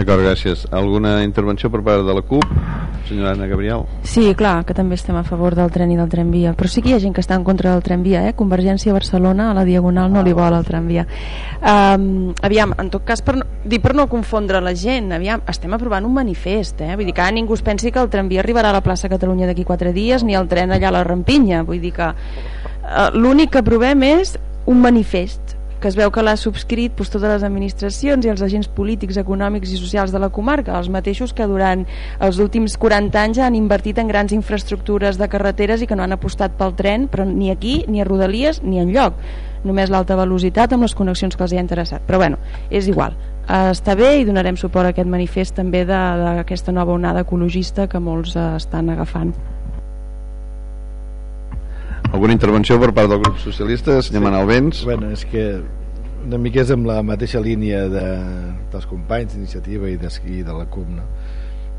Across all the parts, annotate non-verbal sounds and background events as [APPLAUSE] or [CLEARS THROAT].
D'acord, gràcies. Alguna intervenció per part de la CUP? Senyora Anna Gabriel. Sí, clar, que també estem a favor del tren i del tramvia, però sí que hi ha gent que està en contra del tramvia, eh? Convergència Barcelona a la Diagonal no li vol el tramvia. Um, aviam, en tot cas, per no, dir per no confondre la gent, aviam, estem aprovant un manifest, eh? Vull dir que ningú es pensi que el tramvia arribarà a la plaça Catalunya d'aquí quatre dies, ni el tren allà a la Rampinya, vull dir que uh, l'únic que aprovem és un manifest que es veu que l'ha subscrit doncs, totes les administracions i els agents polítics, econòmics i socials de la comarca, els mateixos que durant els últims 40 anys han invertit en grans infraestructures de carreteres i que no han apostat pel tren, però ni aquí, ni a Rodalies, ni en lloc. Només l'alta velocitat amb les connexions que els hi ha interessat. Però bueno, és igual. Està bé i donarem suport a aquest manifest també d'aquesta nova onada ecologista que molts uh, estan agafant. Alguna intervenció per part del grup socialista, senyor sí. Manel Vents? Bueno, és que una mica és amb la mateixa línia de, dels companys d'iniciativa i, i de la CUP, no?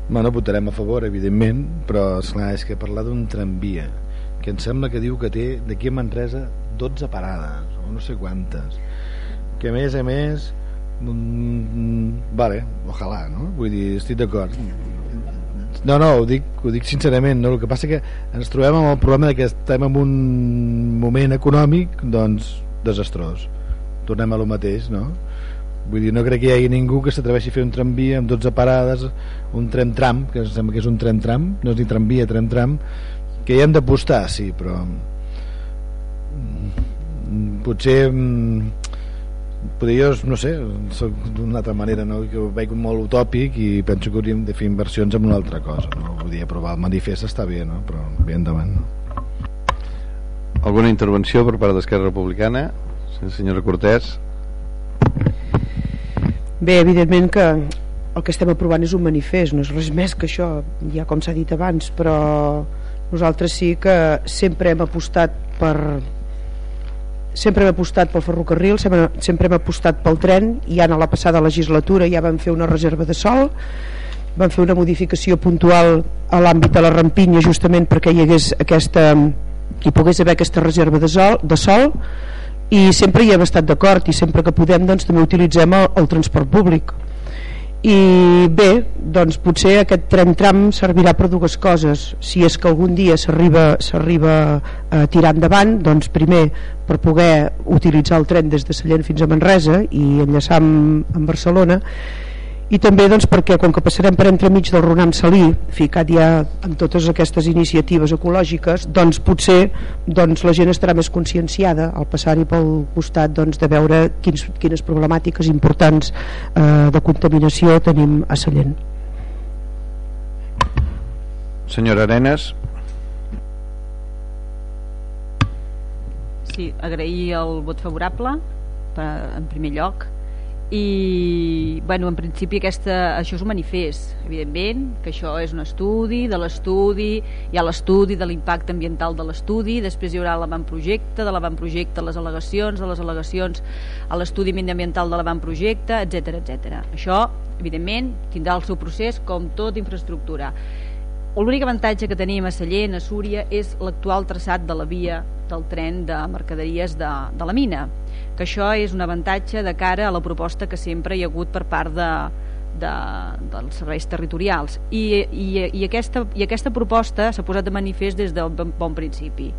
Bueno, votarem a favor, evidentment, però esclar, és que parlar d'un tramvia, que em sembla que diu que té d'aquí a Manresa 12 parades, o no sé quantes, que a més a més mm, vale, ojalà, no? Vull dir, estic d'acord no, no, ho dic, ho dic sincerament no? el que passa que ens trobem amb el problema que estem en un moment econòmic doncs desastrós tornem a lo mateix no? vull dir, no crec que hi hagi ningú que s'atreveixi a fer un tramvia amb 12 parades un tram-tram, que sembla que és un tram-tram no és ni tramvia, tram-tram que hi hem d'apostar, sí, però mm, potser mm, potser jo, no sé, soc d'una altra manera, no? que ho veig molt utòpic i penso que hauríem de fer inversions en una altra cosa. No? Vull dir, aprovar el manifest està bé, no? però bé endavant. No? Alguna intervenció per part d'Esquerra Republicana? Senyora Cortés. Bé, evidentment que el que estem aprovant és un manifest, no és res més que això, ja com s'ha dit abans, però nosaltres sí que sempre hem apostat per, sempre hem apostat pel ferrocarril, sempre, sempre hem apostat pel tren, i ja a la passada legislatura ja vam fer una reserva de sol, vam fer una modificació puntual a l'àmbit de la rampinya justament perquè hi hagués aquesta hi pogués haver aquesta reserva de sol, de sol i sempre hi hem estat d'acord i sempre que podem doncs, també utilitzem el, el transport públic i bé, doncs potser aquest tren-tram servirà per dues coses. Si és que algun dia s'arriba a tirar endavant doncs primer per poder utilitzar el tren des de Sallent fins a Manresa i enllaçar amb, amb Barcelona i també doncs, perquè com que passarem per entremig del Ronam Salí ficat ja en totes aquestes iniciatives ecològiques doncs potser doncs, la gent estarà més conscienciada al passar-hi pel costat doncs, de veure quins, quines problemàtiques importants eh, de contaminació tenim a Sallent. Senyora Arenas. Sí, agrair el vot favorable per, en primer lloc i bueno, en principi aquesta, això és un manifest evidentment, que això és un estudi de l'estudi, hi ha l'estudi de l'impacte ambiental de l'estudi després hi haurà l'avantprojecte, de l'avantprojecte les al·legacions, de les al·legacions a l'estudi ambiental de l'avantprojecte etc etc. Això, evidentment tindrà el seu procés com tot infraestructura l'únic avantatge que tenim a Sallent, a Súria és l'actual traçat de la via del tren de mercaderies de, de la mina que això és un avantatge de cara a la proposta que sempre hi ha hagut per part de, de, dels serveis territorials. I, i, i, aquesta, i aquesta proposta s'ha posat de manifest des del bon, bon principi.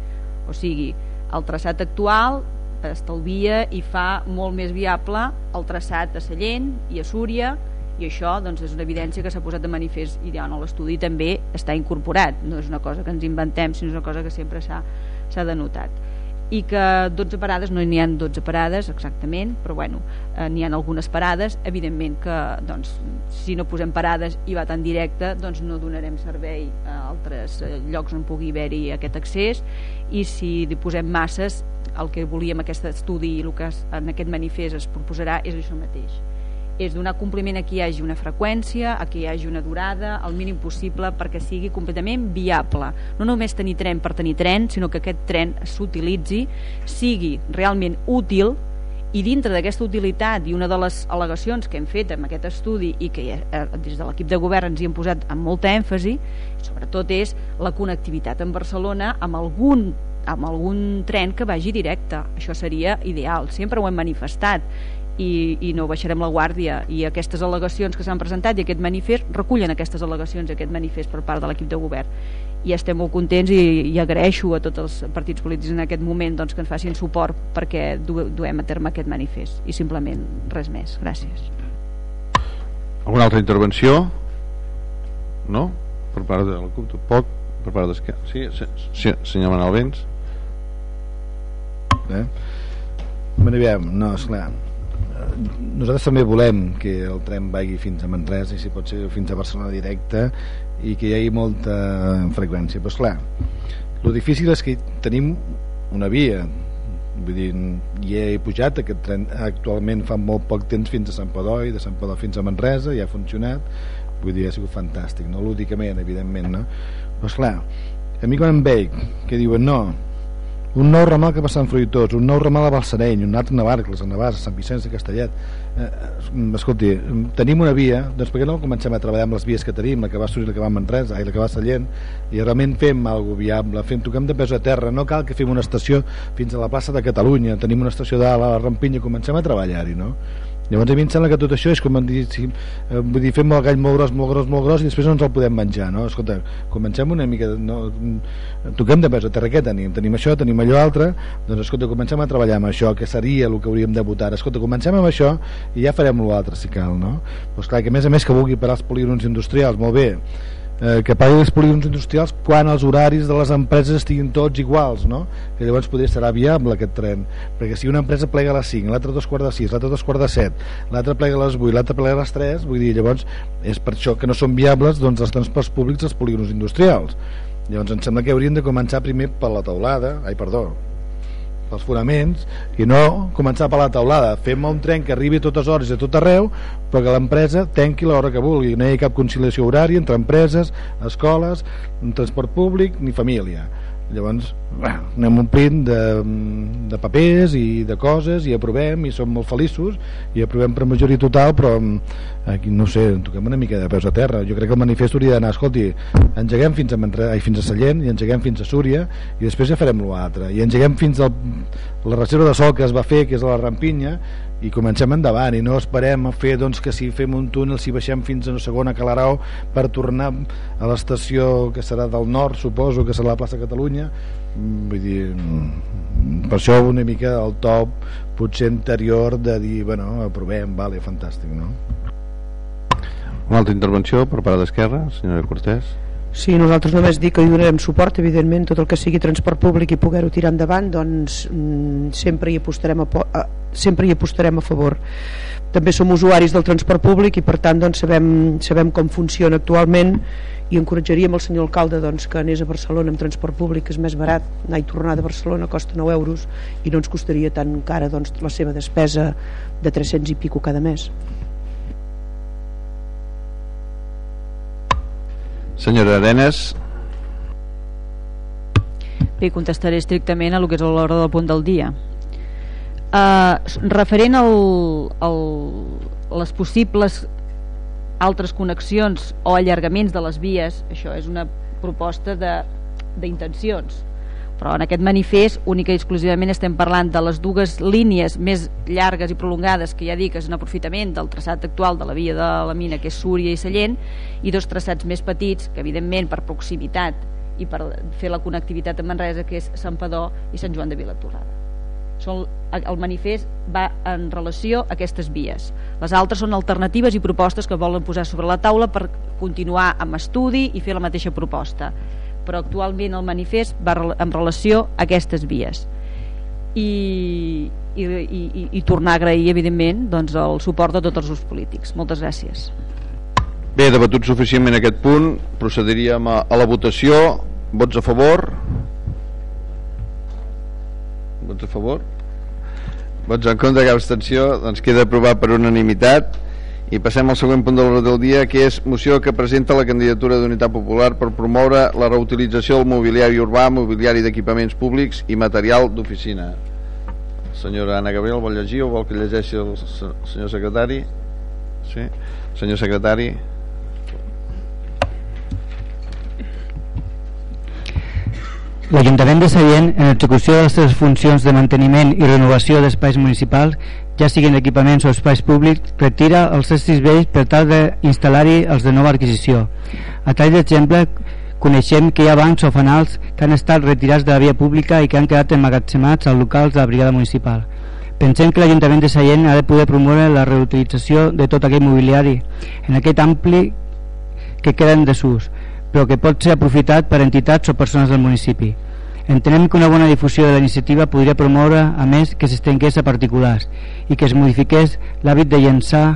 O sigui, el traçat actual estalvia i fa molt més viable el traçat a Sallent i a Súria i això doncs, és una evidència que s'ha posat de manifest i ja, no, l'estudi també està incorporat. No és una cosa que ens inventem sinó és una cosa que sempre s'ha denotat. I que 12 parades, no n'hi ha 12 parades exactament, però bueno, eh, n'hi ha algunes parades, evidentment que doncs, si no posem parades i va tan directe, doncs no donarem servei a altres eh, llocs on pugui haver-hi aquest accés. I si li posem masses, el que volíem aquest estudi i el que en aquest manifest es proposarà és això mateix és donar compliment a que hi hagi una freqüència, a que hi hagi una durada, el mínim possible perquè sigui completament viable. No només tenir tren per tenir tren, sinó que aquest tren s'utilitzi, sigui realment útil i dintre d'aquesta utilitat i una de les al·legacions que hem fet amb aquest estudi i que eh, des de l'equip de govern ens hi hem posat amb molta èmfasi, sobretot és la connectivitat en Barcelona amb algun amb algun tren que vagi directe. Això seria ideal, sempre ho hem manifestat i, i no baixarem la guàrdia i aquestes al·legacions que s'han presentat i aquest manifest recullen aquestes al·legacions aquest manifest per part de l'equip de govern i estem molt contents i, i agraeixo a tots els partits polítics en aquest moment doncs, que ens facin suport perquè du, duem a terme aquest manifest i simplement res més, gràcies Alguna altra intervenció? No? Per part de la CUP, poc? Per part d'Esquerra? Sí, sí, senyor Manel Vents? Eh? Aviam, no, esclar nosaltres també volem que el tren vagi fins a Manresa i si pot ser fins a Barcelona directe i que hi hagi molta freqüència. Però esclar, el difícil és que tenim una via. Vull dir, hi he pujat aquest tren actualment fa molt poc temps fins a Sant Padó i de Sant Padó fins a Manresa i ha funcionat. Vull dir, ha sigut fantàstic no lúdicament, evidentment no? però esclar, a mi quan em veig que diuen no, un nou ramal que passa en Fruitós, un nou ramal a Balsareny, un altre a Navarcles, a Navàs, a Sant Vicenç de Castellet. Eh, eh, escolti, tenim una via, doncs per què no comencem a treballar amb les vies que tenim, la que va a Suri, la que va a Manresa, i la que va a Sallent, i realment fem alguna viable, fem, toquem de pes a terra, no cal que fem una estació fins a la plaça de Catalunya, tenim una estació a la Rampinya, comencem a treballar-hi, no? Llavors a mi em sembla que tot això és com dir, si, eh, vull dir, fem el gall molt gros, molt gros, molt gros i després no ens el podem menjar, no? Escolta, comencem una mica, no, toquem de pes a terra, què tenim? Tenim això, tenim allò altre, doncs escolta, comencem a treballar amb això, que seria el que hauríem de votar. Escolta, comencem amb això i ja farem l'altre si cal, no? Doncs clar, que a més a més que vulgui parar els polígons industrials, molt bé, eh, que pagui els polígons industrials quan els horaris de les empreses estiguin tots iguals, no? que llavors podria serà viable aquest tren, perquè si una empresa plega a les 5, l'altra a dos quarts de 6, l'altra a dos quarts de 7, l'altra plega a les 8, l'altra plega a les 3, vull dir, llavors és per això que no són viables doncs, els transports públics dels polígons industrials. Llavors em sembla que haurien de començar primer per la taulada, ai perdó, pels fonaments i no començar per la taulada fem un tren que arribi a totes hores a tot arreu però que l'empresa tenqui l'hora que vulgui. No hi ha cap conciliació horària entre empreses, escoles, transport públic ni família llavors bueno, anem omplint de, de papers i de coses i aprovem i som molt feliços i aprovem per majoria total però aquí no sé, toquem una mica de peus a terra. Jo crec que el manifest hauria d'anar escolti, engeguem fins a, Manre... Ai, fins a Sallent i engeguem fins a Súria i després ja farem l'altre. I engeguem fins a la reserva de sol que es va fer que és a la Rampinya i comencem endavant i no esperem a fer doncs, que si fem un túnel si baixem fins a una segona Calarau per tornar a l'estació que serà del nord suposo que serà la plaça Catalunya mm, vull dir mm, per això una mica el top potser anterior de dir bueno, aprovem, vale, fantàstic no? Una altra intervenció per part d'Esquerra, senyora Cortés Sí, nosaltres només dic que hi donarem suport, evidentment, tot el que sigui transport públic i poder-ho tirar endavant, doncs mm, sempre, hi apostarem a, a, sempre hi apostarem a favor. També som usuaris del transport públic i per tant doncs, sabem, sabem com funciona actualment i encoratjaríem el senyor alcalde doncs, que anés a Barcelona amb transport públic, que és més barat, anar i tornar de Barcelona costa 9 euros i no ens costaria tan cara doncs, la seva despesa de 300 i pico cada mes. Senyora Arenas. Bé, contestaré estrictament a el que és l'hora del punt del dia. Uh, referent al, al, les possibles altres connexions o allargaments de les vies, això és una proposta d'intencions però en aquest manifest única i exclusivament estem parlant de les dues línies més llargues i prolongades que ja dic és un aprofitament del traçat actual de la via de la mina que és Súria i Sallent i dos traçats més petits que evidentment per proximitat i per fer la connectivitat amb Manresa que és Sant Padó i Sant Joan de Vilatorrada. Són, el manifest va en relació a aquestes vies. Les altres són alternatives i propostes que volen posar sobre la taula per continuar amb estudi i fer la mateixa proposta però actualment el manifest va en relació a aquestes vies. I, i, i, i tornar a agrair evidentment doncs, el suport de tots els grups polítics. Moltes gràcies. Bé, debatut suficientment aquest punt procediríem a, a la votació. Vots a favor? Vots a favor? Vots en contra? Cap abstenció? Doncs queda aprovat per unanimitat i passem al següent punt de l'ordre del dia, que és moció que presenta la candidatura d'Unitat Popular per promoure la reutilització del mobiliari urbà, mobiliari d'equipaments públics i material d'oficina. Senyora Anna Gabriel, vol llegir o vol que llegeixi el senyor secretari? Sí? Senyor secretari... L'Ajuntament de Sallent, en execució de les seves funcions de manteniment i renovació d'espais municipals, ja siguin equipaments o espais públics, retira els estris vells per tal d'instal·lar-hi els de nova adquisició. A tall d'exemple, coneixem que hi ha bancs o fanals que han estat retirats de la via pública i que han quedat emmagatzemats als locals de la brigada municipal. Pensem que l'Ajuntament de Sallent ha de poder promoure la reutilització de tot aquest mobiliari en aquest ampli que queda en desús, però que pot ser aprofitat per entitats o persones del municipi. Entenem que una bona difusió de la iniciativa podria promoure, a més, que s'estengués a particulars i que es modifiqués l'hàbit de llençar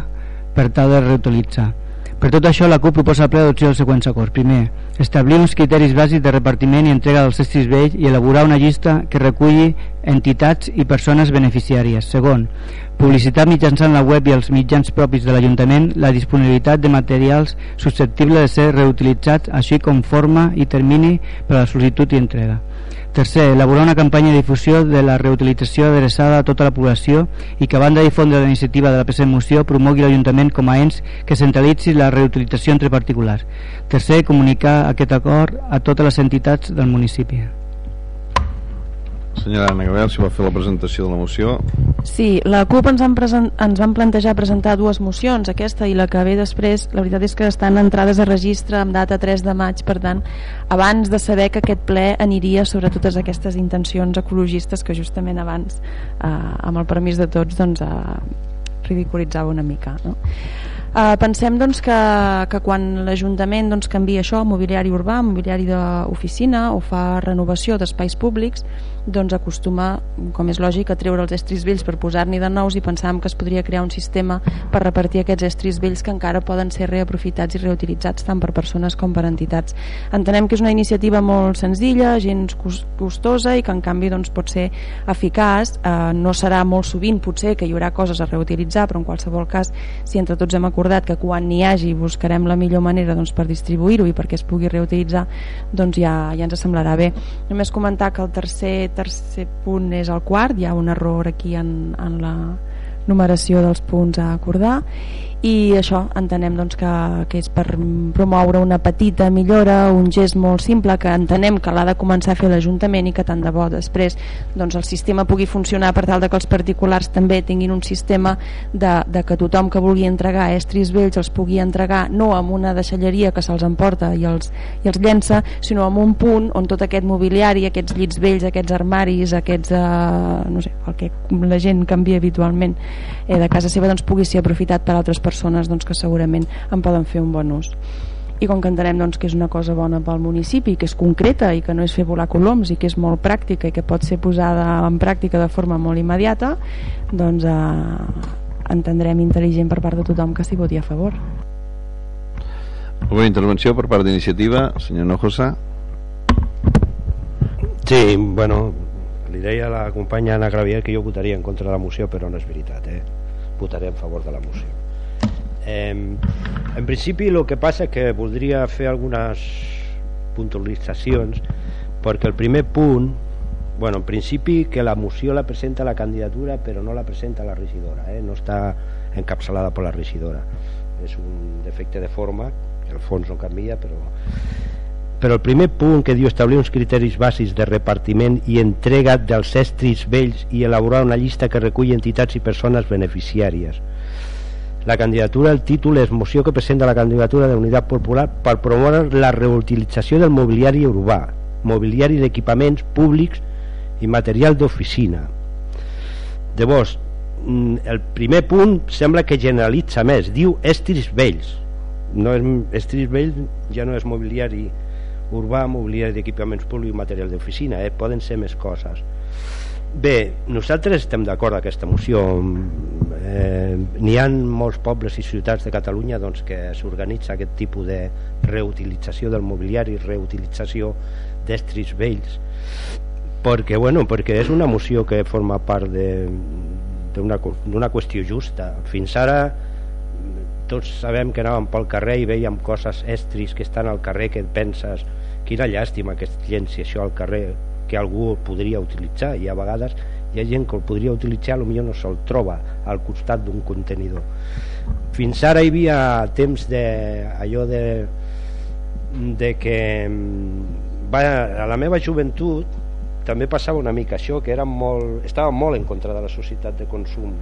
per tal de reutilitzar. Per tot això, la CUP proposa al ple d'adopció dels següents acords. Primer, establir uns criteris bàsics de repartiment i entrega dels estris vells i elaborar una llista que reculli entitats i persones beneficiàries. Segon, publicitar mitjançant la web i els mitjans propis de l'Ajuntament la disponibilitat de materials susceptibles de ser reutilitzats, així com forma i termini per a la sol·licitud i entrega. Tercer, elaborar una campanya de difusió de la reutilització adreçada a tota la població i que a banda de difondre la iniciativa de la present moció promogui l'Ajuntament com a ens que centralitzi la reutilització entre particulars. Tercer, comunicar aquest acord a totes les entitats del municipi. Senyora Anna Gabriel, si va fer la presentació de la moció. Sí, la CUP ens, han present, ens van plantejar presentar dues mocions, aquesta i la que ve després, la veritat és que estan entrades a registre amb data 3 de maig, per tant, abans de saber que aquest ple aniria sobre totes aquestes intencions ecologistes que justament abans, eh, amb el permís de tots, doncs, eh, ridiculitzava una mica. No? Uh, pensem doncs, que, que quan l'Ajuntament doncs, canvia això, mobiliari urbà, mobiliari d'oficina o fa renovació d'espais públics, doncs acostuma, com és lògic, a treure els estris vells per posar-n'hi de nous i pensàvem que es podria crear un sistema per repartir aquests estris vells que encara poden ser reaprofitats i reutilitzats tant per persones com per entitats. Entenem que és una iniciativa molt senzilla, gens costosa i que en canvi doncs, pot ser eficaç. Eh, no serà molt sovint potser que hi haurà coses a reutilitzar, però en qualsevol cas, si entre tots hem acordat que quan n'hi hagi buscarem la millor manera doncs, per distribuir-ho i perquè es pugui reutilitzar, doncs ja, ja ens semblarà bé. Només comentar que el tercer tercer punt és el quart, hi ha un error aquí en, en la numeració dels punts a acordar i això entenem doncs, que, que és per promoure una petita millora, un gest molt simple que entenem que l'ha de començar a fer l'Ajuntament i que tant de bo després doncs, el sistema pugui funcionar per tal de que els particulars també tinguin un sistema de, de que tothom que vulgui entregar estris vells els pugui entregar no amb una deixalleria que se'ls emporta i els, i els llença, sinó amb un punt on tot aquest mobiliari, aquests llits vells, aquests armaris, aquests, eh, no sé, el que la gent canvia habitualment eh, de casa seva doncs, pugui ser aprofitat per altres persones doncs, que segurament en poden fer un bon ús. I com que entenem doncs, que és una cosa bona pel municipi, que és concreta i que no és fer volar coloms i que és molt pràctica i que pot ser posada en pràctica de forma molt immediata doncs eh, entendrem intel·ligent per part de tothom que s'hi voti a favor. Una intervenció per part d'iniciativa senyor Nojosa Sí, bueno li deia a la companya Anna Gravier que jo votaria en contra de la moció però no és veritat eh? votaré en favor de la moció Eh, en principi el que passa que voldria fer algunes puntualitzacions perquè el primer punt bueno, en principi que la moció la presenta la candidatura però no la presenta la regidora eh? no està encapçalada per la regidora és un defecte de forma el fons no canvia però però el primer punt que diu establir uns criteris bàsics de repartiment i entrega dels estris vells i elaborar una llista que reculli entitats i persones beneficiàries la candidatura, el títol és moció que presenta la candidatura de Unitat Popular per promoure la reutilització del mobiliari urbà, mobiliari d'equipaments públics i material d'oficina. Llavors, mm, el primer punt sembla que generalitza més, diu estris vells. No és, estris vells ja no és mobiliari urbà, mobiliari d'equipaments públics i material d'oficina, eh? poden ser més coses Bé, nosaltres estem d'acord amb aquesta moció. Eh, N'hi ha molts pobles i ciutats de Catalunya doncs, que s'organitza aquest tipus de reutilització del mobiliari, reutilització d'estris vells, perquè, bueno, perquè és una moció que forma part d'una qüestió justa. Fins ara tots sabem que anàvem pel carrer i veiem coses estris que estan al carrer que penses quina llàstima que es llenci això al carrer que algú el podria utilitzar i a vegades hi ha gent que el podria utilitzar potser no se'l troba al costat d'un contenidor. Fins ara hi havia temps de allò de de que mm, va, a la meva joventut també passava una mica això que era molt, estava molt en contra de la societat de consum.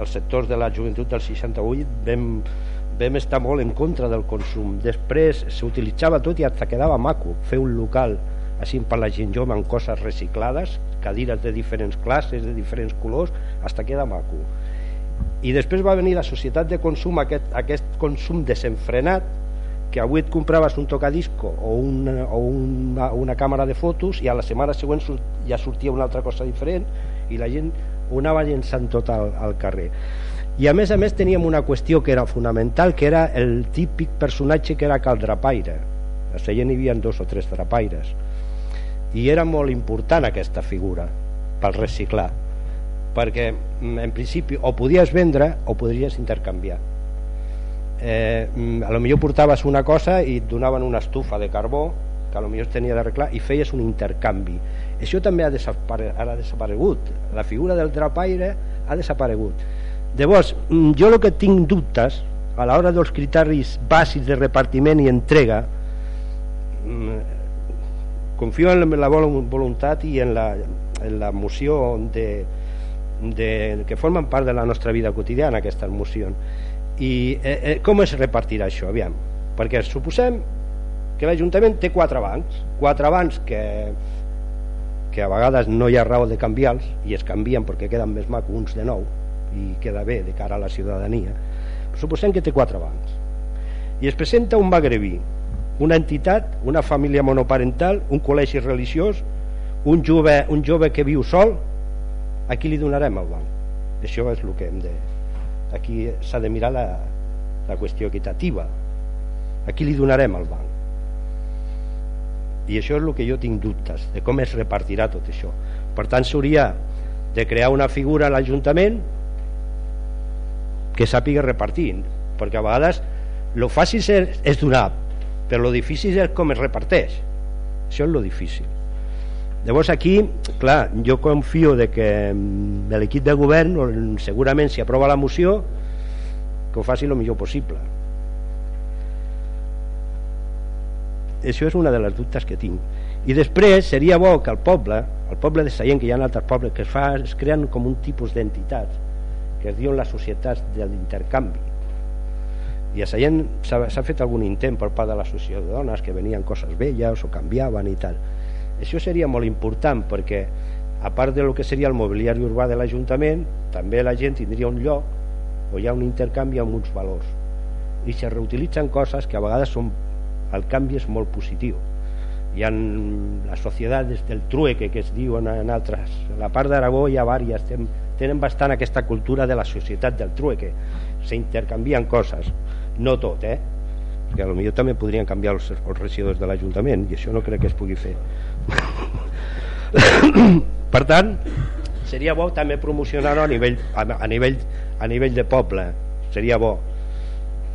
Els sectors de la joventut del 68 vam, vam estar molt en contra del consum. Després s'utilitzava tot i hasta quedava maco fer un local així per la gent jove amb coses reciclades cadires de diferents classes, de diferents colors hasta queda maco. I després va venir la societat de consum aquest, aquest consum desenfrenat que avui et compraves un tocadisco o una, o una, una càmera de fotos i a la setmana següent ja sortia una altra cosa diferent i la gent ho anava llençant tot al, al carrer. I a més a més teníem una qüestió que era fonamental que era el típic personatge que era cal drapaire a Sallent hi havia dos o tres drapaires i era molt important aquesta figura pel reciclar perquè mm, en principi o podies vendre o podries intercanviar. Eh, mm, a lo millor portaves una cosa i et donaven una estufa de carbó que a lo millor tenia d'arreglar i feies un intercanvi. Això també ha, desapare ha desaparegut. La figura del drapaire ha desaparegut. Llavors mm, jo el que tinc dubtes a l'hora dels criteris bàsics de repartiment i entrega confio en la voluntat i en la, en la moció de, de, que formen part de la nostra vida quotidiana aquestes mocions. I eh, eh, com es repartirà això? Aviam perquè suposem que l'Ajuntament té quatre bancs quatre bancs que que a vegades no hi ha raó de canviar-los i es canvien perquè queden més macos uns de nou i queda bé de cara a la ciutadania. Suposem que té quatre bancs. I es presenta un magrebí una entitat, una família monoparental un col·legi religiós un jove, un jove que viu sol a qui li donarem el banc això és el que hem de aquí s'ha de mirar la, la qüestió equitativa. A qui li donarem el banc i això és el que jo tinc dubtes de com es repartirà tot això. Per tant s'hauria de crear una figura a l'Ajuntament que sàpiga repartir perquè a vegades lo fàcil és donar però lo difícil és com es reparteix. Això és lo difícil. Llavors aquí, clar, jo confio de que de l'equip de govern segurament si aprova la moció que ho faci el millor possible. Això és una de les dubtes que tinc. I després seria bo que el poble el poble de Seient, que hi ha altres pobles que es, fa, es creen com un tipus d'entitats que es diuen les societats de l'intercanvi i a Seient s'ha fet algun intent per part de l'associació de dones que venien coses velles o canviaven i tal. Això seria molt important perquè a part de lo que seria el mobiliari urbà de l'Ajuntament també la gent tindria un lloc on hi ha un intercanvi amb uns valors. I se reutilitzen coses que a vegades són el canvi és molt positiu. Hi ha les societats del trueque que es diuen en altres a la part d'Aragó hi ha vàries tenen bastant aquesta cultura de la societat del trueque. S'intercanvien coses no tot eh? Perquè potser també podrien canviar els, els regidors de l'Ajuntament i això no crec que es pugui fer. [COUGHS] Per tant seria bo també promocionar-ho a, nivell, a, a, nivell, a nivell de poble. Seria bo.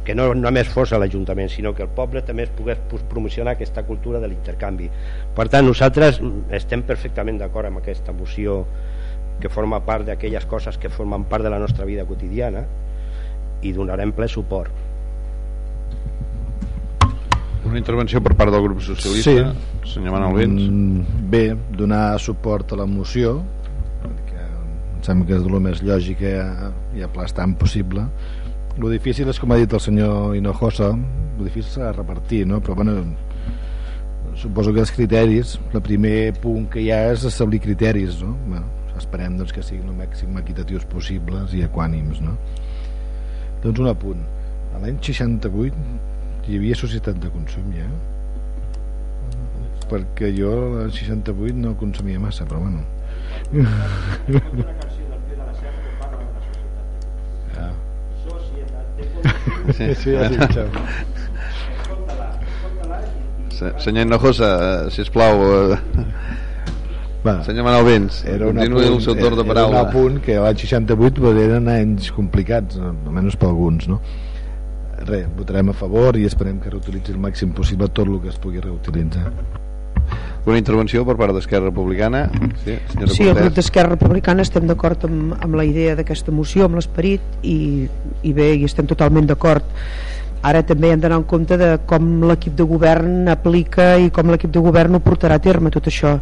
Que no només fos a l'Ajuntament sinó que el poble també es pogués promocionar aquesta cultura de l'intercanvi. Per tant nosaltres estem perfectament d'acord amb aquesta moció que forma part d'aquelles coses que formen part de la nostra vida quotidiana i donarem ple suport una intervenció per part del grup socialista sí. senyor Manuel Vents mm, bé, donar suport a la moció perquè em sembla que és el més lògic i aplastant possible el difícil és com ha dit el senyor Hinojosa el difícil serà repartir no? però bueno suposo que els criteris el primer punt que hi ha és establir criteris no? bueno, esperem doncs, que siguin el màxim equitatius possibles i equànims no? doncs un apunt l'any 68 hi havia societat de consum ja. Perquè jo l'any 68 no consumia massa però bueno. Sí, sí, sí, senyor Hinojosa, eh, sisplau eh, Va, senyor Manel Vents era un apunt, el seu torn de paraula era un apunt que l'any 68 eren anys complicats almenys per alguns no? Res, votarem a favor i esperem que reutilitzi el màxim possible tot el que es pugui reutilitzar. Una intervenció per part d'Esquerra Republicana? Sí, sí el grup d'Esquerra Republicana estem d'acord amb, amb la idea d'aquesta moció amb l'esperit i, i bé, i estem totalment d'acord. Ara també hem d'anar en compte de com l'equip de govern aplica i com l'equip de govern ho portarà a terme tot això.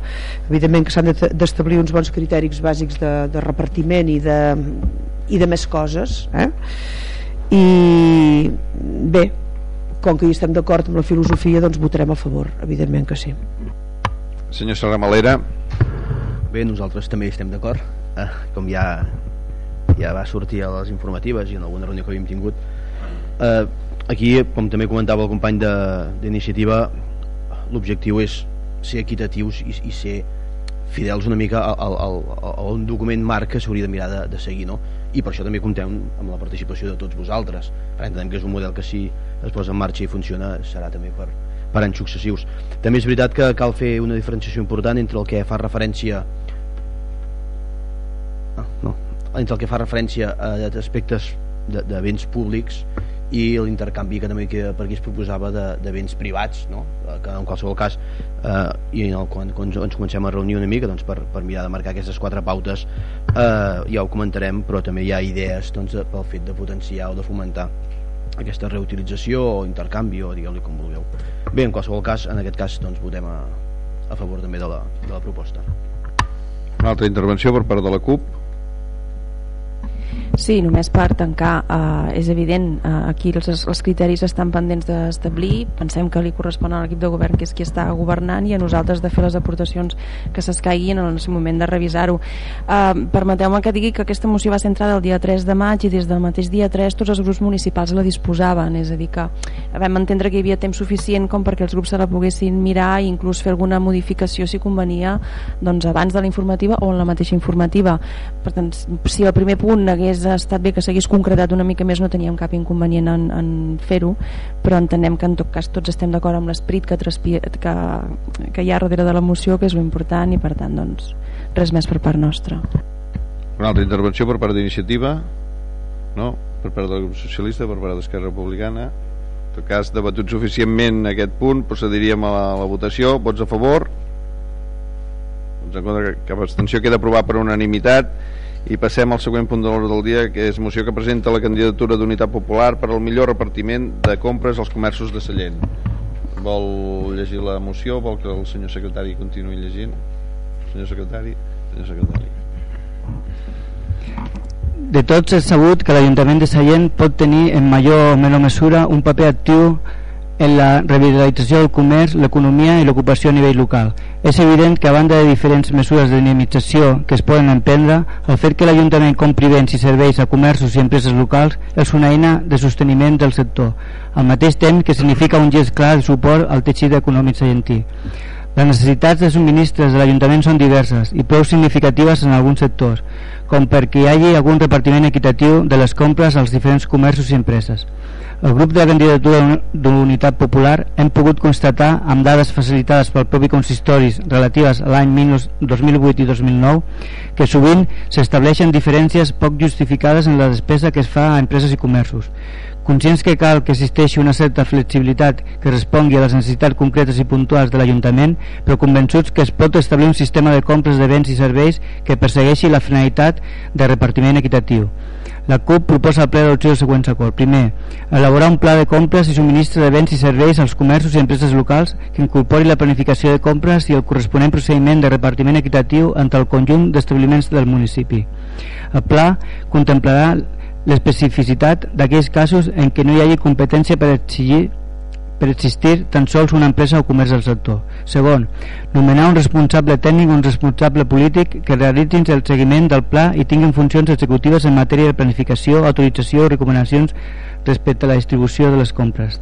Evidentment que s'han d'establir uns bons criteris bàsics de, de repartiment i de i de més coses eh? I bé com que hi estem d'acord amb la filosofia doncs votarem a favor, evidentment que sí. Senyor Serramalera Bé, nosaltres també estem d'acord. Eh, com ja ja va sortir a les informatives i en alguna reunió que havíem tingut. Eh, aquí, com també comentava el company d'iniciativa l'objectiu és ser equitatius i, i ser fidels una mica al, al, a un document marc que s'hauria de mirar de, de seguir no? I per això també comptem amb la participació de tots vosaltres. Perquè entenem que és un model que si es posa en marxa i funciona serà també per, per anys successius. També és veritat que cal fer una diferenciació important entre el que fa referència ah, no, entre el que fa referència a aspectes de, de béns públics i l'intercanvi que també que per aquí es proposava de, de béns privats no? Eh, que en qualsevol cas eh, i en el, quan, quan ens comencem a reunir una mica doncs, per, per mirar de marcar aquestes quatre pautes eh, ja ho comentarem però també hi ha idees doncs, pel fet de potenciar o de fomentar aquesta reutilització o intercanvi o digueu-li com vulgueu. Bé, en qualsevol cas, en aquest cas doncs, votem a, a favor també de la, de la proposta. Una altra intervenció per part de la CUP Sí, només per tancar, eh, és evident, eh, aquí els, els criteris estan pendents d'establir, pensem que li correspon a l'equip de govern que és qui està governant i a nosaltres de fer les aportacions que s'escaiguin en el seu moment de revisar-ho. Eh, Permeteu-me que digui que aquesta moció va ser entrada el dia 3 de maig i des del mateix dia 3 tots els grups municipals la disposaven, és a dir que vam entendre que hi havia temps suficient com perquè els grups se la poguessin mirar i inclús fer alguna modificació si convenia doncs, abans de la informativa o en la mateixa informativa. Per tant, si el primer punt hagués estat bé que s'hagués concretat una mica més no teníem cap inconvenient en, en fer-ho però entenem que en tot cas tots estem d'acord amb l'esperit que, que, que hi ha darrere de la moció que és important i per tant doncs res més per part nostra. Una altra intervenció per part d'iniciativa? No? per part del grup socialista per part d'Esquerra Republicana? En tot cas debatut suficientment aquest punt procediríem a la, a la votació. Vots a favor? Vots en contra cap abstenció. Queda aprovat per unanimitat i passem al següent punt de l'ordre del dia que és moció que presenta la candidatura d'Unitat Popular per al millor repartiment de compres als comerços de Sallent. Vol llegir la moció? Vol que el senyor secretari continuï llegint? Senyor secretari senyor secretari. De tots és sabut que l'Ajuntament de Sallent pot tenir en major o menor mesura un paper actiu en la revitalització del comerç, l'economia i l'ocupació a nivell local. És evident que a banda de diferents mesures de dinamització que es poden emprendre, el fet que l'Ajuntament compri béns i serveis a comerços i empreses locals és una eina de sosteniment del sector, al mateix temps que significa un gest clar de suport al teixit econòmic sallentí. Les necessitats de subministres de l'Ajuntament són diverses i prou significatives en alguns sectors, com perquè hi hagi algun repartiment equitatiu de les compres als diferents comerços i empreses. El grup de candidatura d'Unitat Popular hem pogut constatar amb dades facilitades pel propi consistoris relatives a l'any 2008 i 2009 que sovint s'estableixen diferències poc justificades en la despesa que es fa a empreses i comerços. Conscients que cal que existeixi una certa flexibilitat que respongui a les necessitats concretes i puntuals de l'Ajuntament, però convençuts que es pot establir un sistema de compres de béns i serveis que persegueixi la finalitat de repartiment equitatiu. La CUP proposa al ple d'adopció dels següents acords. Primer, elaborar un pla de compres i subministre de béns i serveis als comerços i empreses locals que incorpori la planificació de compres i el corresponent procediment de repartiment equitatiu entre el conjunt d'establiments del municipi. El pla contemplarà l'especificitat d'aquells casos en què no hi hagi competència per exigir per existir tan sols una empresa o comerç del sector. Segon, nomenar un responsable tècnic o un responsable polític que realitzin el seguiment del pla i tinguin funcions executives en matèria de planificació, autorització o recomanacions respecte a la distribució de les compres.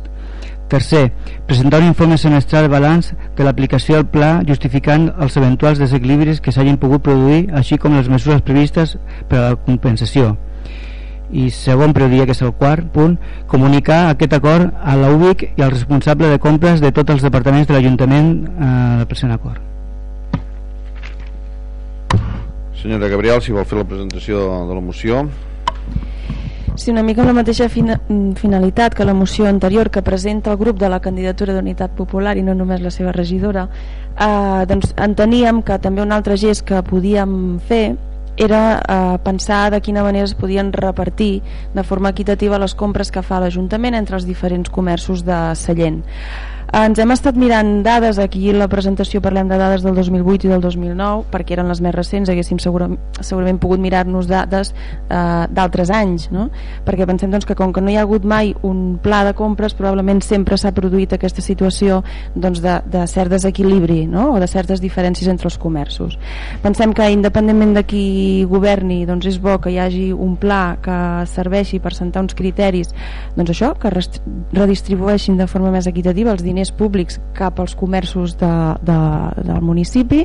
Tercer, presentar un informe semestral de balanç de l'aplicació del pla justificant els eventuals desequilibris que s'hagin pogut produir, així com les mesures previstes per a la compensació i segon però diria que és el quart punt comunicar aquest acord a la UBIC i al responsable de compres de tots els departaments de l'Ajuntament eh, del present acord. Senyora Gabriel, si vol fer la presentació de la moció. Sí, una mica amb la mateixa fina, finalitat que la moció anterior que presenta el grup de la candidatura d'Unitat Popular i no només la seva regidora. Eh, doncs enteníem que també un altre gest que podíem fer era eh, pensar de quina manera es podien repartir de forma equitativa les compres que fa l'Ajuntament entre els diferents comerços de Sallent. Ens hem estat mirant dades, aquí a la presentació parlem de dades del 2008 i del 2009 perquè eren les més recents, haguéssim segura, segurament pogut mirar-nos dades eh, d'altres anys, no? perquè pensem doncs, que com que no hi ha hagut mai un pla de compres probablement sempre s'ha produït aquesta situació doncs, de, de cert desequilibri no? o de certes diferències entre els comerços. Pensem que independentment de qui governi doncs és bo que hi hagi un pla que serveixi per sentar uns criteris doncs això, que redistribueixin de forma més equitativa els diners públics cap als comerços de, de, del municipi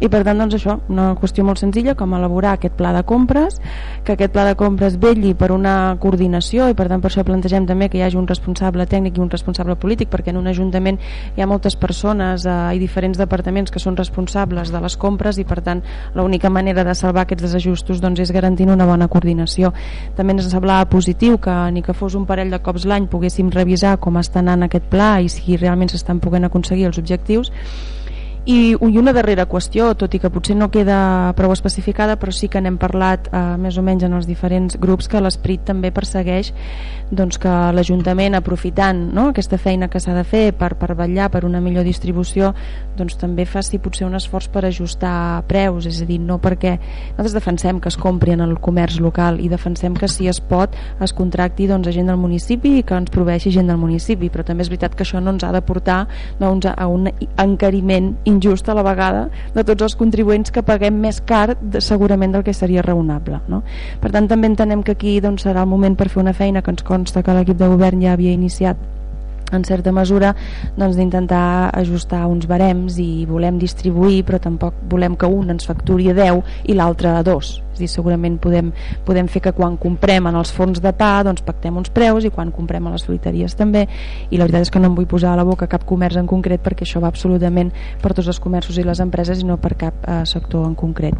i per tant doncs això, una qüestió molt senzilla com elaborar aquest pla de compres que aquest pla de compres velli per una coordinació i per tant per això plantegem també que hi hagi un responsable tècnic i un responsable polític perquè en un ajuntament hi ha moltes persones eh, i diferents departaments que són responsables de les compres i per tant l'única manera de salvar aquests desajustos doncs, és garantint una bona coordinació. També ens semblava positiu que ni que fos un parell de cops l'any poguéssim revisar com està anant aquest pla i si realment s'estan poguent aconseguir els objectius i, i una darrera qüestió, tot i que potser no queda prou especificada, però sí que n'hem parlat eh, més o menys en els diferents grups que l'esperit també persegueix doncs, que l'Ajuntament, aprofitant no, aquesta feina que s'ha de fer per, per vetllar per una millor distribució, doncs també faci potser un esforç per ajustar preus, és a dir, no perquè nosaltres defensem que es compri en el comerç local i defensem que si es pot es contracti doncs, a gent del municipi i que ens proveixi gent del municipi, però també és veritat que això no ens ha de portar doncs, a un encariment injust a la vegada de tots els contribuents que paguem més car de, segurament del que seria raonable no? per tant també entenem que aquí doncs, serà el moment per fer una feina que ens consta que l'equip de govern ja havia iniciat en certa mesura doncs, d'intentar ajustar uns barems i volem distribuir però tampoc volem que un ens facturi a 10 i l'altre a 2 és dir, segurament podem, podem fer que quan comprem en els forns de pa doncs pactem uns preus i quan comprem a les fruiteries també. I la veritat és que no em vull posar a la boca cap comerç en concret perquè això va absolutament per tots els comerços i les empreses i no per cap eh, sector en concret.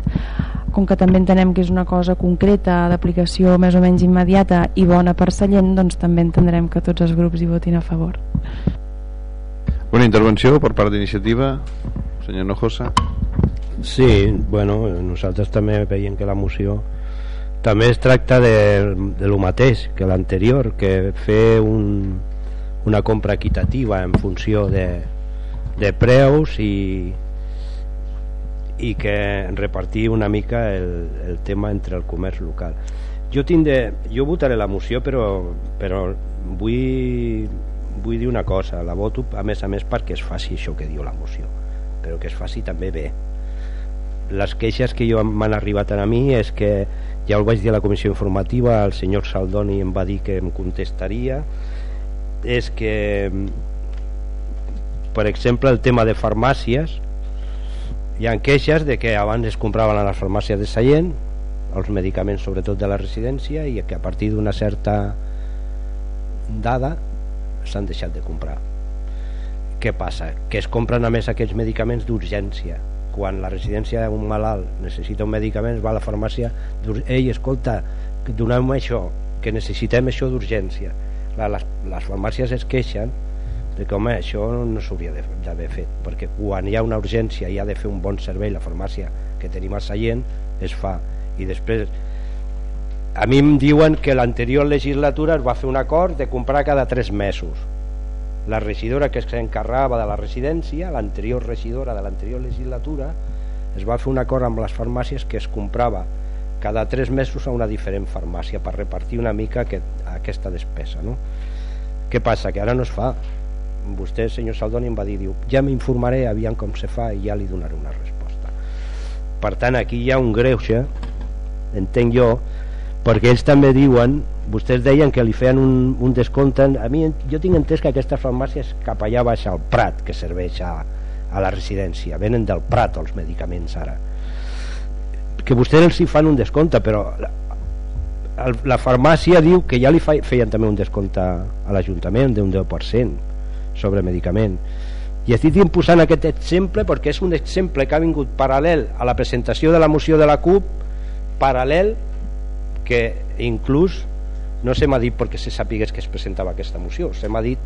Com que també entenem que és una cosa concreta d'aplicació més o menys immediata i bona per Sallent doncs també entendrem que tots els grups hi votin a favor. Una intervenció per part d'iniciativa senyor Nojosa Sí, bueno, nosaltres també veiem que la moció també es tracta de, de lo mateix que l'anterior, que fer un, una compra equitativa en funció de, de preus i, i que repartir una mica el, el tema entre el comerç local. Jo, tindré, jo votaré la moció però, però vull, vull dir una cosa, la voto a més a més perquè es faci això que diu la moció, però que es faci també bé les queixes que jo m'han arribat a mi és que ja ho vaig dir a la comissió informativa el senyor Saldoni em va dir que em contestaria. És que per exemple el tema de farmàcies hi ha queixes de que abans es compraven a les farmàcies de Sallent els medicaments sobretot de la residència i que a partir d'una certa dada s'han deixat de comprar. Què passa? que es compren a més aquests medicaments d'urgència quan la residència d'un malalt necessita un medicament va a la farmàcia ei escolta, doneu-me això que necessitem això d'urgència. Les, les farmàcies es queixen de que home, això no s'hauria d'haver fet perquè quan hi ha una urgència i ha de fer un bon servei la farmàcia que tenim a Sallent es fa. I després a mi em diuen que l'anterior legislatura es va fer un acord de comprar cada 3 mesos la regidora que s'encarregava de la residència, l'anterior regidora de l'anterior legislatura, es va fer un acord amb les farmàcies que es comprava cada tres mesos a una diferent farmàcia per repartir una mica aquest, aquesta despesa. No? Què passa? Que ara no es fa. Vostè, senyor Saldoni, em va dir, diu, ja m'informaré, aviam com se fa i ja li donaré una resposta. Per tant, aquí hi ha un greuge, entenc jo, perquè ells també diuen vostès deien que li feien un, un descompte. A mi jo tinc entès que aquestes farmàcies cap allà baix al Prat que serveix a, a la residència. Venen del Prat els medicaments ara. Que vostès els hi fan un descompte però la, la farmàcia diu que ja li feien també un descompte a l'Ajuntament d'un 10% sobre medicament. I estic posant aquest exemple perquè és un exemple que ha vingut paral·lel a la presentació de la moció de la CUP paral·lel que inclús no se m'ha dit perquè se sapigués que es presentava aquesta moció se m'ha dit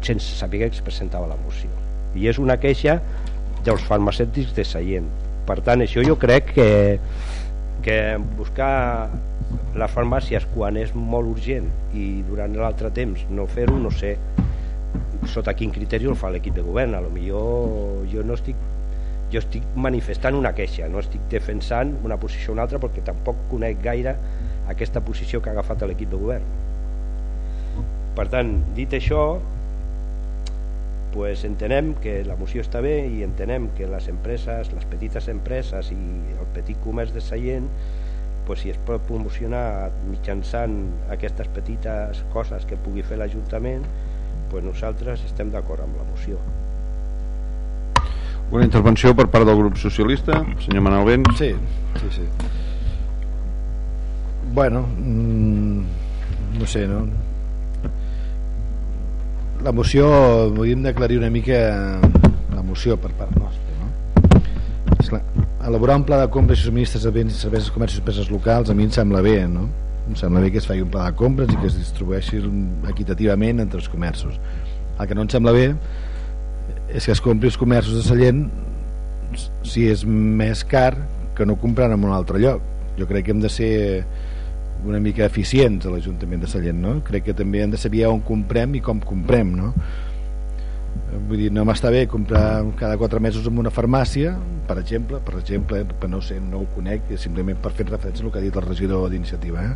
sense saber que es presentava la moció. I és una queixa dels farmacèutics de Seient per tant això jo crec que que buscar les farmàcies quan és molt urgent i durant l'altre temps no fer-ho no sé sota quin criteri el fa l'equip de govern. A lo millor jo no estic jo estic manifestant una queixa no estic defensant una posició o una altra perquè tampoc conec gaire aquesta posició que ha agafat l'equip de govern. Per tant, dit això pues entenem que la moció està bé i entenem que les empreses, les petites empreses i el petit comerç de Sallent pues si es pot promocionar mitjançant aquestes petites coses que pugui fer l'Ajuntament pues nosaltres estem d'acord amb la moció una intervenció per part del grup socialista senyor Manel Ben sí, sí, sí bueno mmm, no sé no la moció volíem d'aclarir una mica la moció per part nostra no? Esclar, elaborar un pla de compres i subministres de béns i serveis de comerços i empreses locals a mi em sembla bé no? em sembla bé que es faci un pla de compres i que es distribueixi equitativament entre els comerços el que no em sembla bé és que es compri els comerços de Sallent si és més car que no comprant en un altre lloc jo crec que hem de ser una mica eficients a l'Ajuntament de Sallent no? crec que també hem de saber on comprem i com comprem no? vull dir, no m'està bé comprar cada 4 mesos en una farmàcia per exemple, per exemple, per no sé no ho conec, simplement per fer referència al que ha dit el regidor d'iniciativa eh?